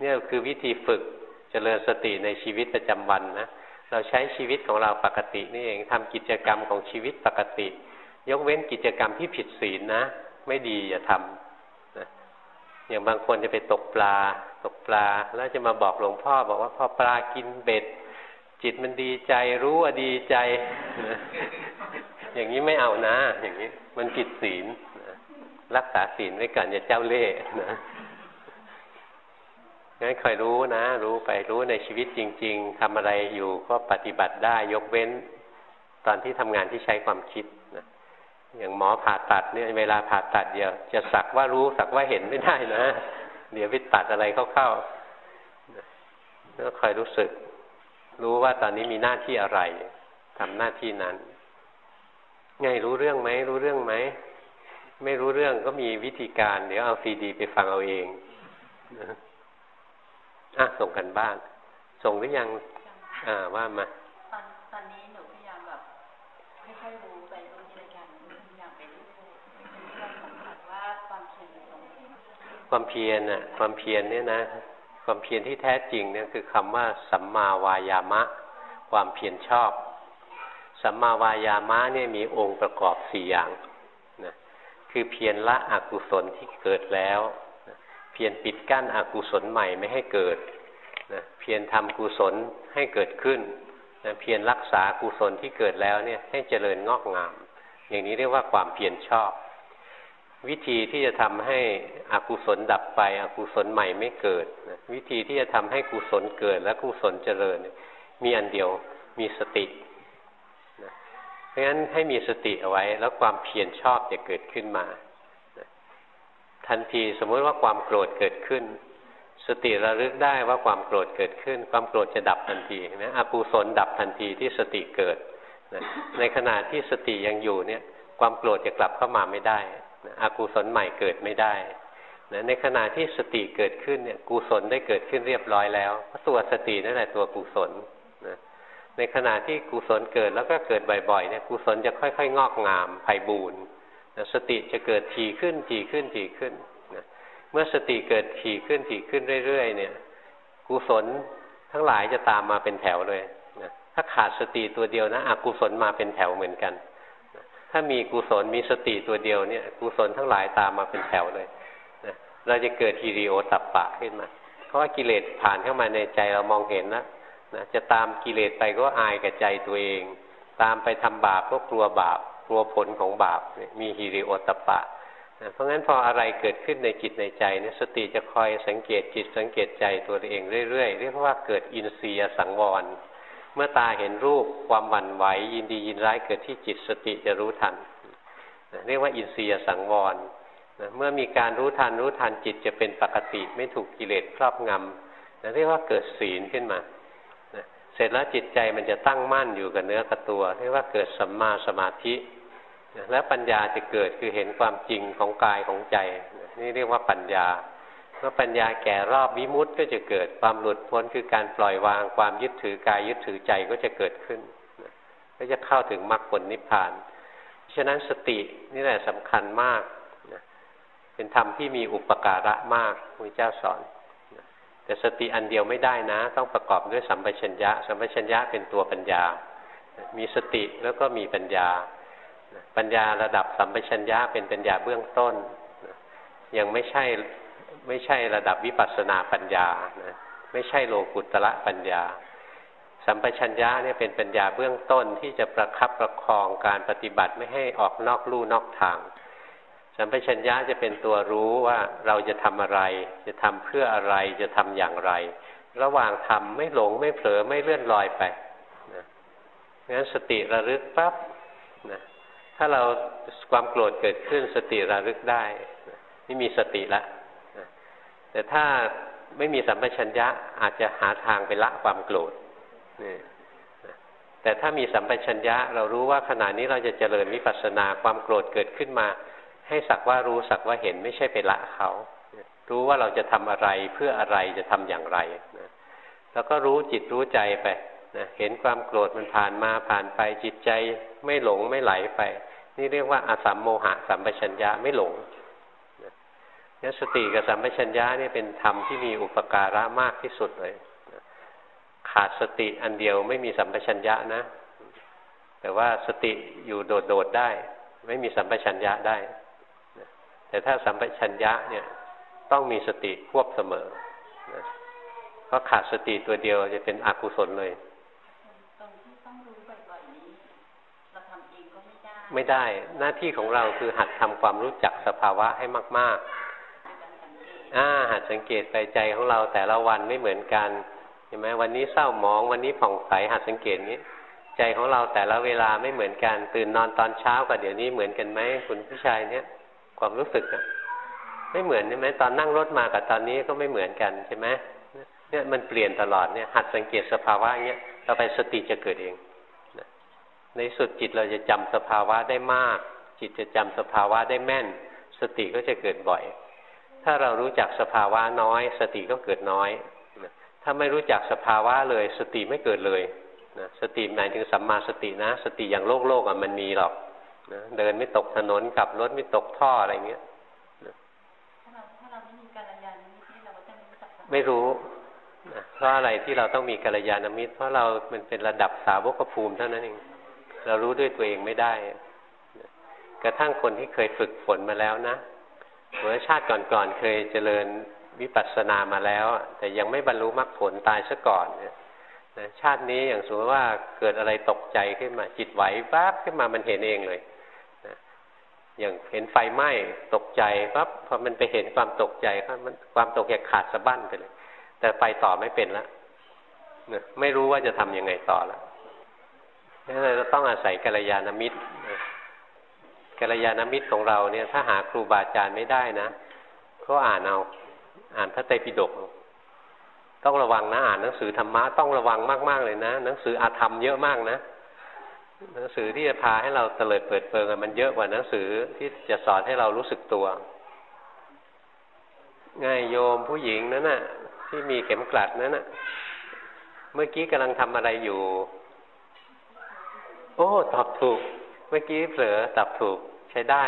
เนี่ยคือวิธีฝึกจเจริญสติในชีวิตประจำวันนะเราใช้ชีวิตของเราปกตินี่เองทำกิจกรรมของชีวิตปกติ ยกเว้นกิจกรรมที่ผิดศีลนะ ไม่ดีอย่าทำนะอย่างบางคนจะไปตกปลา ตกปลา แล้วจะมาบอกหลวงพ่อบอกว่าพอปลากินเบ็ด จิตมันดีใจรู้ว่าดีใจ อย่างนี้ไม่เอานะ อย่างนี้ มันผิดศีลรักษาศีลไว้ก่อนอย่าเจ้าเล่ห์นะงั้นคอยรู้นะ รู้ไปรู้ในชีวิตจริง ๆทำอะไรอยู่ก็ปฏิบัติได้ยกเว้น ตอนที่ทำงานที่ใช้ความคิดนะอย่างหมอผ่าตัดเนี่ยเวลาผ่าตัดเดี๋ยวจะสักว่ารู้สักว่าเห็นไม่ได้นะ เดี๋ยวไปตัดอะไรเข้าๆแล้วคอยรู้สึก รู้ว่าตอนนี้มีหน้าที่อะไรทำหน้าที่นั้นไงรู้เรื่องไหมรู้เรื่องไหมไม่รู้เรื่องก็มีวิธีการ เดี๋ยวเอาซีดี ไปฟังเอาเองอะส่งกันบ้าน ส่งหรือยัง อ่าว่ามาตอนตอนนี้หนูพยายามแบบค่อยๆรู้ไปรู้ทีละอย่างพยายามไปเรื่อยๆสัมผัสว่าความเพียรตรงความเพียรน่ะ ความเพียรเนี่ยนะ ความเพียรที่แท้จริงเนี่ยคือคำว่าสัมมาวายามะ ความเพียรชอบ สัมมาวายามะเนี่ยมีองค์ประกอบสี่อย่างนะคือเพียรละอกุศลที่เกิดแล้วนะเพียรปิดกั้นอกุศลใหม่ไม่ให้เกิดนะเพียรทำกุศลให้เกิดขึ้นนะเพียรรักษากุศลที่เกิดแล้วเนี่ยให้เจริญงอกงาม อย่างนี้เรียกว่าความเพียรชอบ วิธีที่จะทำให้อกุศลดับไป อกุศลใหม่ไม่เกิดนะวิธีที่จะทำให้กุศลเกิด และกุศลเจริญ มีอันเดียวมีสตินะเพราะฉะนั้นให้มีสติเอาไว้ แล้วความเพียรชอบจะเกิดขึ้นมาทันทีสมมติว่าความโกรธเกิดขึ้น สติระลึกได้ว่าความโกรธเกิดขึ้น ความโกรธจะดับทันทีนะอกุศลดับทันทีที่สติเกิดนะในขณะที่สติยังอยู่เนี่ย ความโกรธจะกลับเข้ามาไม่ได้ อกุศลใหม่เกิดไม่ได้นะในขณะที่สติเกิดขึ้นเนี่ยกุศลได้เกิดขึ้นเรียบร้อยแล้วเพราะตัวสตินั่นแหละตัวกุศลนะในขณะที่กุศลเกิดแล้วก็เกิดบ่อยๆเนี่ยกุศลจะค่อย ๆ งอกงามไพ่บูรณ์นะสติจะเกิดทีขึ้นทีขึ้นทีขึ้นนะเมื่อสติเกิดทีขึ้นทีขึ้นเรื่อยๆ เนี่ย กุศลทั้งหลายจะตามมาเป็นแถวเลยนะถ้าขาดสติตัวเดียวนะอกุศลมาเป็นแถวเหมือนกันนะ ถ้ามีกุศลมีสติตัวเดียวเนี่ยกุศลทั้งหลายตามมาเป็นแถวเลยนะเราจะเกิดฮีริโอตัปปะขึ้นมา เพราะว่ากิเลสผ่านเข้ามาในใจเรามองเห็นแล้วนะจะตามกิเลสไปก็อายกับใจตัวเอง ตามไปทำบาปก็กลัวบาป กลัวผลของบาปมีฮิริโอตปะเพราะงั้นพออะไรเกิดขึ้นในจิตในใจเนี่ยสติจะคอยสังเกตจิตสังเกตใจตัวเองเรื่อยๆเรียกว่าเกิดอินทรียสังวร เมื่อตาเห็นรูปความหวั่นไหว ยินดียินร้ายเกิดที่จิตสติจะรู้ทัน เรียกว่าอินทรียสังวรเมื่อมีการรู้ทันรู้ทันจิตจะเป็นปกติไม่ถูกกิเลสครอบงำเรียกว่าเกิดศีลขึ้นมาเสร็จแล้วจิตใจมันจะตั้งมั่นอยู่กับเนื้อกับตัวเรียกว่าเกิดสัมมาสมาธิและปัญญาจะเกิดคือเห็นความจริงของกายของใจ นี่เรียกว่าปัญญา มื่อปัญญาแก่รอบวิมุตต์ก็จะเกิดความหลุดพ้นคือการปล่อยวางความยึดถือกายยึดถือใจก็จะเกิดขึ้นก็จะเข้าถึงมรรคผลนิพพาน ฉะนั้นสตินี่แหละสำคัญมาก เป็นธรรมที่มีอุปการะมากพระเจ้าสอน แต่สติอันเดียวไม่ได้นะ ต้องประกอบด้วยสัมปชัญญะ สัมปชัญญะเป็นตัวปัญญา มีสติแล้วก็มีปัญญา ปัญญาระดับสัมปชัญญะเป็นปัญญาเบื้องต้น ยังไม่ใช่ ไม่ใช่ระดับวิปัสสนาปัญญานะไม่ใช่โลกุตละปัญญา สัมปชัญญะเนี่ยเป็นปัญญาเบื้องต้นที่จะประคับประคองการปฏิบัติไม่ให้ออกนอกลู่นอกทาง สัมปชัญญะจะเป็นตัวรู้ว่าเราจะทำอะไร จะทำเพื่ออะไรจะทำอย่างไร ระหว่างทำไม่หลงไม่เผลอไม่เลื่อนลอยไปนะงั้นสติระลึกปั๊บนะถ้าเราความโกรธเกิดขึ้นสติระลึกได้นะนี่มีสติละ แต่ถ้าไม่มีสัมปชัญญะอาจจะหาทางไปละความโกรธนี่แต่ถ้ามีสัมปชัญญะ เรารู้ว่าขณะนี้เราจะเจริญวิปัสสนาความโกรธเกิดขึ้นมา ให้สักว่ารู้สักว่าเห็นไม่ใช่ไปละเขา รู้ว่าเราจะทำอะไรเพื่ออะไรจะทำอย่างไรนะแล้วก็รู้จิตรู้ใจไปนะเห็นความโกรธมันผ่านมาผ่านไปจิตใจไม่หลงไม่ไหลไป นี่เรียกว่าอาสัมโมหะสัมปชัญญะไม่หลง นี่สติกับสัมปชัญญะนี่เป็นธรรมที่มีอุปการะมากที่สุดเลย ขาดสติอันเดียวไม่มีสัมปชัญญะนะ แต่ว่าสติอยู่โดดๆได้ ไม่มีสัมปชัญญะได้ แต่ถ้าสัมปชัญญะเนี่ยต้องมีสติควบเสมอนะเพราะขาดสติตัวเดียวจะเป็นอกุศลเลยตรงที่ต้องรู้บ่อยๆนี้เราทำเองก็ไม่ได้ไม่ได้หน้าที่ของเราคือหัดทำความรู้จักสภาวะให้มากๆ อ่าหัดสังเกตไปใจของเราแต่ละวันไม่เหมือนกันเห็นไหมวันนี้เศร้าหมอง วันนี้ผ่องใสหัดสังเกตนี้ ใจของเราแต่ละเวลาไม่เหมือนกัน ตื่นนอนตอนเช้ากับเดี๋ยวนี้เหมือนกันไหมคุณผู้ชายเนี้ยความรู้สึกอะไม่เหมือนใช่ไหมตอนนั่งรถมากับตอนนี้ก็ไม่เหมือนกันใช่ไหมเนี่ยมันเปลี่ยนตลอดเนี่ยหัดสังเกตสภาวะเงี้ยต่อไปสติจะเกิดเองในสุดจิตเราจะจำสภาวะได้มาก จิตจะจำสภาวะได้แม่น สติก็จะเกิดบ่อย ถ้าเรารู้จักสภาวะน้อย สติก็เกิดน้อย ถ้าไม่รู้จักสภาวะเลย สติไม่เกิดเลยนะสติหมายถึงสัมมาสตินะ สติอย่างโลกโลกอะมันมีหรอกนะเดินไม่ตกถนนขับรถไม่ตกท่ออะไรเงี้ยถ้าเราถ้าเราไม่มีกัลยาณมิตรเราจะไม่รู้จักไม่รู้นะเพราะอะไรที่เราต้องมีกัลยาณมิตร เพราะเรามันเป็นระดับสาวกภูมิเท่านั้นเองเรารู้ด้วยตัวเองไม่ได้ กระทั่งคนที่เคยฝึกฝนมาแล้วนะ เหมือนชาติก่อนๆเคยเจริญวิปัสสนามาแล้ว แต่ยังไม่บรรลุมรรคผลตายซะก่อนเนี่ยนะชาตินี้อย่างสมมติว่าเกิดอะไรตกใจขึ้นมาจิตไหวปั๊บขึ้นมามันเห็นเองเลยนะอย่างเห็นไฟไหม้ตกใจปั๊บพอมันไปเห็นความตกใจมันความตกใจขาดสะบั้นไปเลย แต่ไปต่อไม่เป็นแล้วไม่รู้ว่าจะทํำยังไงต่อแล้วนั่นเราต้องอาศัยกัลยาณมิตร กัลยาณมิตรของเราเนี่ย ถ้าหาครูบาอาจารย์ไม่ได้นะก็อ่านเอาอ่านพระไตรปิฎกต้องระวังนะอ่านหนังสือธรรมะต้องระวังมาก ๆ เลยนะ หนังสืออาธรรมเยอะมากนะหนังสือที่จะพาให้เราเตลิดเปิดเปิงมันเยอะกว่าหนังสือที่จะสอนให้เรารู้สึกตัวง่ายโยมผู้หญิงนั่นน่ะ ที่มีเข็มกลัดนั่นน่ะ เมื่อกี้กำลังทำอะไรอยู่ โอ้ ตอบถูก มื่อกี้เผลอตอบถูกใช้ได้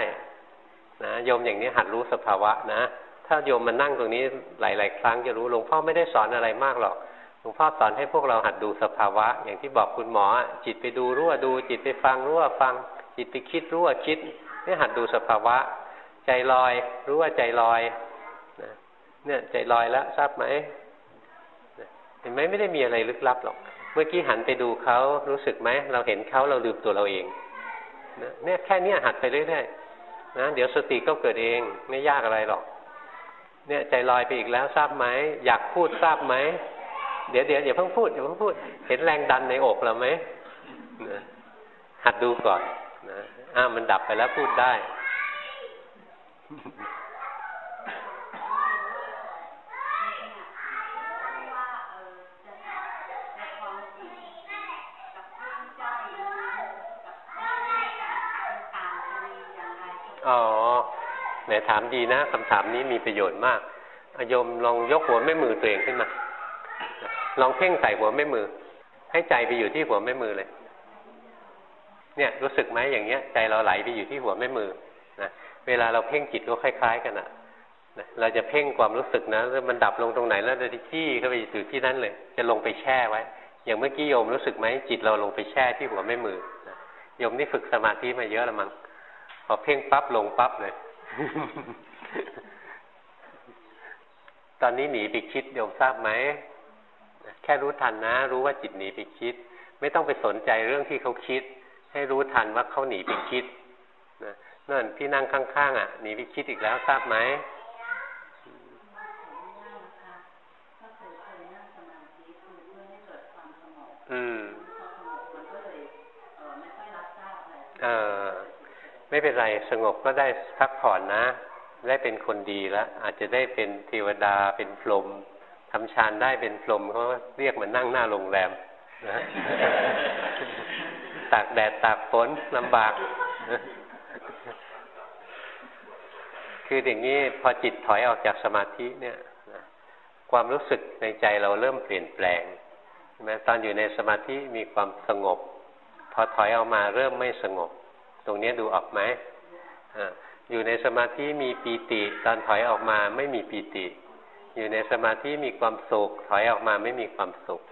นะโยมอย่างนี้หัดรู้สภาวะนะถ้าโยมมานั่งตรงนี้หลาย ๆ ครั้งจะรู้หลวงพ่อไม่ได้สอนอะไรมากหรอกหลวงพ่อสอนให้พวกเราหัดดูสภาวะ อย่างที่บอกคุณหมอ จิตไปดูรู้ว่าดู จิตไปฟังรู้ว่าฟัง จิตไปคิดรู้ว่าคิดนี่หัดดูสภาวะ ใจลอย รู้ว่าใจลอยเนี่ยใจลอยแล้วทราบไหมเห็นไหมไม่ได้มีอะไรลึกลับหรอก เมื่อกี้หันไปดูเขารู้สึกไหมเราเห็นเขาเราลืมตัวเราเอง เนี่ยแค่นี้หัดไปเรื่อยๆนะเดี๋ยวสติก็เกิดเองไม่ยากอะไรหรอก เนี่ยใจลอยไปอีกแล้วทราบไหมอยากพูดทราบไหมเดี๋ยวเดี๋ยวอย่าเพิ่งพูดอย่าเพิ่งพูด เห็นแรงดันในอกเราไหมหัดดูก่อนนะอ้ามันดับไปแล้วพูดได้ อ๋อไหนถามดีนะคำถามนี้มีประโยชน์มากโยมลองยกหัวแม่มือตัวเองขึ้นมา ลองเพ่งใส่หัวแม่มือ ให้ใจไปอยู่ที่หัวแม่มือเลย เนี่ยรู้สึกไหมอย่างเงี้ย ใจเราไหลไปอยู่ที่หัวแม่มือนะเวลาเราเพ่งจิตก็คล้าย ๆ กันอะนะเราจะเพ่งความรู้สึกนะแล้วมันดับลงตรงไหนแล้วจะจี้เข้าไปอยู่ที่นั่นเลย จะลงไปแช่ไว้ อย่างเมื่อกี้โยมรู้สึกไหมจิตเราลงไปแช่ที่หัวแม่มือนะโยมนี่ฝึกสมาธิมาเยอะละมั้ง พอเพ่งปั๊บลงปั๊บเลย ตอนนี้หนีไปคิดโยมทราบไหม แค่รู้ทันนะ รู้ว่าจิตหนีไปคิด ไม่ต้องไปสนใจเรื่องที่เขาคิด ให้รู้ทันว่าเขาหนีไปคิดนะนั่นที่นั่งข้างๆอะหนีไปคิดอีกแล้วทราบไหมอืม เออ ไม่เป็นไรสงบก็ได้พักผ่อนนะ ได้เป็นคนดีแล้วอาจจะได้เป็นเทวดาเป็นพรหมทำฌานได้เป็นพรหมเขาเรียกมันนั่งหน้าโรงแรมนะตากแดดตากฝนลำบาก คืออย่างนี้พอจิตถอยออกจากสมาธิเนี่ยความรู้สึกในใจเราเริ่มเปลี่ยนแปลงใช่ไหมตอนอยู่ในสมาธิมีความสงบ พอถอยออกมาเริ่มไม่สงบ ตรงนี้ดูออกไหมอยู่ในสมาธิมีปีติตอนถอยออกมาไม่มีปีติ อยู่ในสมาธิมีความสุข ถอยออกมาไม่มีความสุข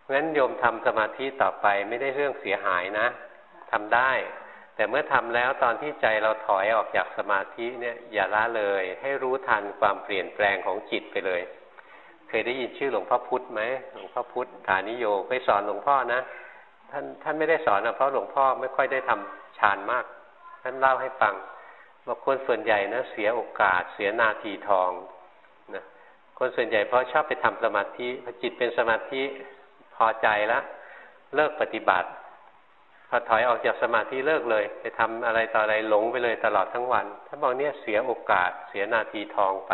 เพราะฉะนั้นโยมทำสมาธิต่อไปไม่ได้เรื่องเสียหายนะทำได้ แต่เมื่อทำแล้วตอนที่ใจเราถอยออกจากสมาธิเนี่ยอย่าละเลย ให้รู้ทันความเปลี่ยนแปลงของจิตไปเลย เคยได้ยินชื่อหลวงพ่อพุธไหมหลวงพ่อพุธฐานิโยไปสอนหลวงพ่อนะท่านท่านไม่ได้สอนนะเพราะหลวงพ่อไม่ค่อยได้ทำ ฌานมาก ท่านเล่าให้ฟังบอกคนส่วนใหญ่นะเสียโอกาส เสียนาทีทองนะคนส่วนใหญ่เพราะชอบไปทำสมาธิพอจิตเป็นสมาธิพอใจแล้วเลิกปฏิบัติพอถอยออกจากสมาธิเลิกเลย ไปทำอะไรต่ออะไรหลงไปเลยตลอดทั้งวันถ้าบอกเนี่ยเสียโอกาส เสียนาทีทองไป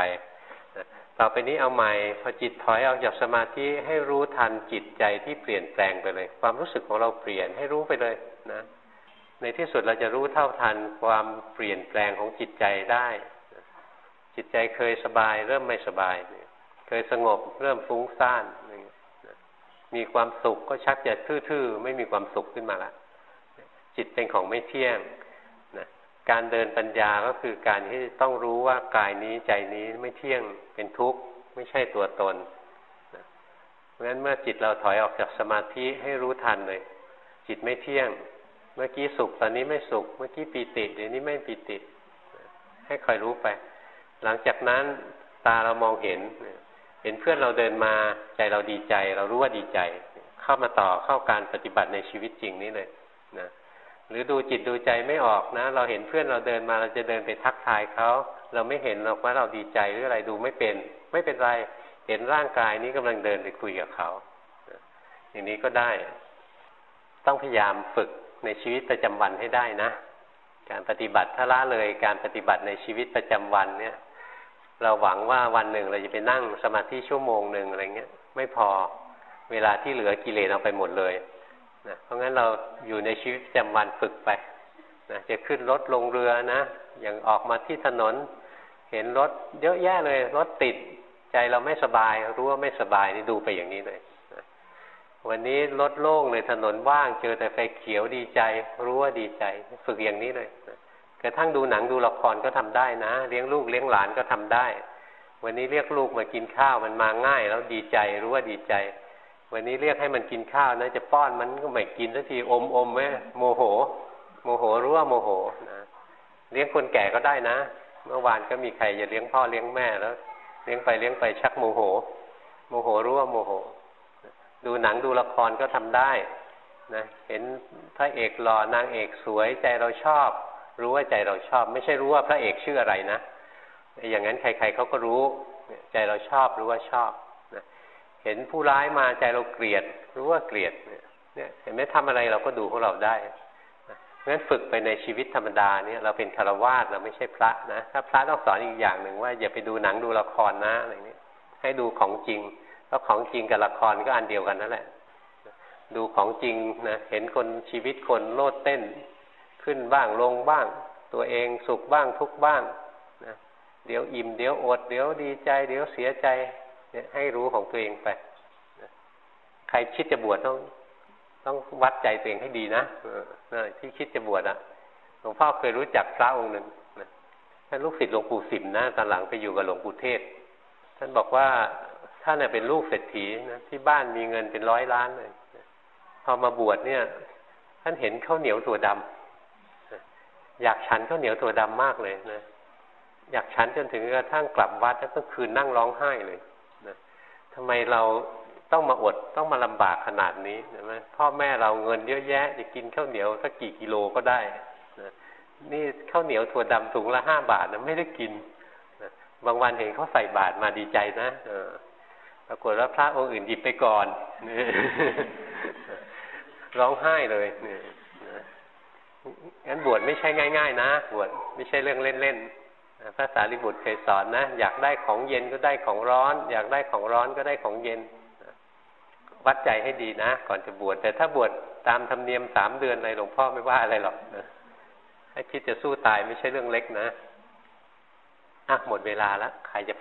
ต่อไปนี้เอาใหม่พอจิตถอยออกจากสมาธิให้รู้ทันจิตใจที่เปลี่ยนแปลงไปเลย ความรู้สึกของเราเปลี่ยนให้รู้ไปเลยนะ ในที่สุดเราจะรู้เท่าทันความเปลี่ยนแปลงของจิตใจได้ จิตใจเคยสบาย เริ่มไม่สบาย เคยสงบเริ่มฟุ้งซ่านมีความสุขก็ชักจะทื่อๆ ไม่มีความสุขขึ้นมาละจิตเป็นของไม่เที่ยงนะการเดินปัญญาก็คือการที่ต้องรู้ว่ากายนี้ใจนี้ไม่เที่ยงเป็นทุกข์ ไม่ใช่ตัวตนนะเพราะฉะนั้นเมื่อจิตเราถอยออกจากสมาธิให้รู้ทันเลย จิตไม่เที่ยง เมื่อกี้สุขตอนนี้ไม่สุข เมื่อกี้ปีติเดี๋ยวนี้ไม่ปีติให้คอยรู้ไป หลังจากนั้นตาเรามองเห็น เห็นเพื่อนเราเดินมาใจเราดีใจ เรารู้ว่าดีใจ เข้ามาต่อเข้าการปฏิบัติในชีวิตจริงนี้เลยนะหรือดูจิตดูใจไม่ออกนะ เราเห็นเพื่อนเราเดินมาเราจะเดินไปทักทายเขาเราไม่เห็นหรอกว่าเราดีใจหรืออะไรดูไม่เป็น ไม่เป็นไรเห็นร่างกายนี้กำลังเดินไปคุยกับเขาอย่างนี้ก็ได้ ต้องพยายามฝึก ในชีวิตประจำวันให้ได้นะ การปฏิบัติถ้าละเลยการปฏิบัติในชีวิตประจำวันเนี่ย เราหวังว่าวันหนึ่งเราจะไปนั่งสมาธิชั่วโมงหนึ่งอะไรเงี้ย ไม่พอเวลาที่เหลือกิเลสเอาไปหมดเลยนะเพราะงั้นเราอยู่ในชีวิตประจำวันฝึกไปนะจะขึ้นรถลงเรือนะ อย่างออกมาที่ถนน เห็นรถเยอะแยะเลย รถติดใจเราไม่สบาย รู้ว่าไม่สบายนี่ดูไปอย่างนี้เลย วันนี้รถโล่งเลยถนนว่าง เจอแต่ไฟเขียวดีใจ รู้ว่าดีใจ ฝึกอย่างนี้เลยกระทั่งดูหนังดูละครก็ทำได้นะ เลี้ยงลูกเลี้ยงหลานก็ทำได้ วันนี้เรียกลูกมากินข้าวมันมาง่ายแล้วดีใจรู้ว่าดีใจ วันนี้เรียกให้มันกินข้าวนะจะป้อนมันก็ไม่กินสักทีอมอมไว้โมโห โมโหรู้ว่าโมโหนะเลี้ยงคนแก่ก็ได้นะ เมื่อวานก็มีใครจะเลี้ยงพ่อเลี้ยงแม่แล้ว เลี้ยงไปเลี้ยงไปชักโมโห โมโหรู้ว่าโมโห ดูหนังดูละครก็ทำได้นะเห็นพระเอกหล่อนางเอกสวยใจเราชอบ รู้ว่าใจเราชอบ ไม่ใช่รู้ว่าพระเอกชื่ออะไรนะอย่างนั้นใคร ๆเขาก็รู้ ใจเราชอบรู้ว่าชอบนะเห็นผู้ร้ายมาใจเราเกลียด รู้ว่าเกลียดเนี่ยเห็นไหมทำอะไรเราก็ดูของเราได้เพราะฉะนั้นฝึกไปในชีวิตธรรมดาเนี่ยเราเป็นคารวาสเราไม่ใช่พระนะถ้าพระต้องสอนอีกอย่างหนึ่งว่าอย่าไปดูหนังดูละครนะอะไรนี้ให้ดูของจริง ราะของจริงกับละครก็อันเดียวกันนั่นแหละ ดูของจริงนะเห็นคนชีวิตคนโลดเต้น ขึ้นบ้างลงบ้าง ตัวเองสุขบ้างทุกบ้างนะเดี๋ยวอิ่มเดี๋ยวอดเดี๋ยวดีใจ เดี๋ยวเสียใจเนี่ยให้รู้ของตัวเองไปนะใครคิดจะบวชต้อง ต้องวัดใจตัวเองให้ดีนะที่คิดจะบวชอะหลวงพ่อเคยรู้จักพระองค์หนึ่งท่านลูกศิษย์หลวงปู่สิมนะตอนหลังไปอยู่กับหลวงปู่เทศ ท่านบอกว่า ท่านเป็นลูกเศรษฐีนะที่บ้านมีเงินเป็นร้อยล้านเลยพอมาบวชเนี่ย ท่านเห็นข้าวเหนียวถั่วดำอยากฉันข้าวเหนียวถั่วดำมากเลยนะอยากฉันจนถึงกระทั่งกลับวัดแล้วก็คืนนั่งร้องไห้เลยนะทำไมเราต้องมาอดต้องมาลำบากขนาดนี้ใช่ไหมพ่อแม่เราเงินเยอะแยะจะกินข้าวเหนียวสักกี่กิโลก็ได้นะนี่ข้าวเหนียวถั่วดำถุงละห้าบาทนะไม่ได้กินนะบางวันเห็นเขาใส่บาทมาดีใจนะเออ ปรากฏว่าพระองค์อื่นหยิบไปก่อนร้องไห้เลยเนี่ยงั้นบวชไม่ใช่ง่าย ๆ นะ บวชไม่ใช่เรื่องเล่นๆพระสารีบุตรเคยสอนนะ อยากได้ของเย็นก็ได้ของร้อน อยากได้ของร้อนก็ได้ของเย็น วัดใจให้ดีนะ ก่อนจะบวชแต่ถ้าบวชตามธรรมเนียมสามเดือนอะไรหลวงพ่อไม่ว่าอะไรหรอกนะถ้คิดจะสู้ตายไม่ใช่เรื่องเล็กนะอะหมดเวลาแล้วใครจะ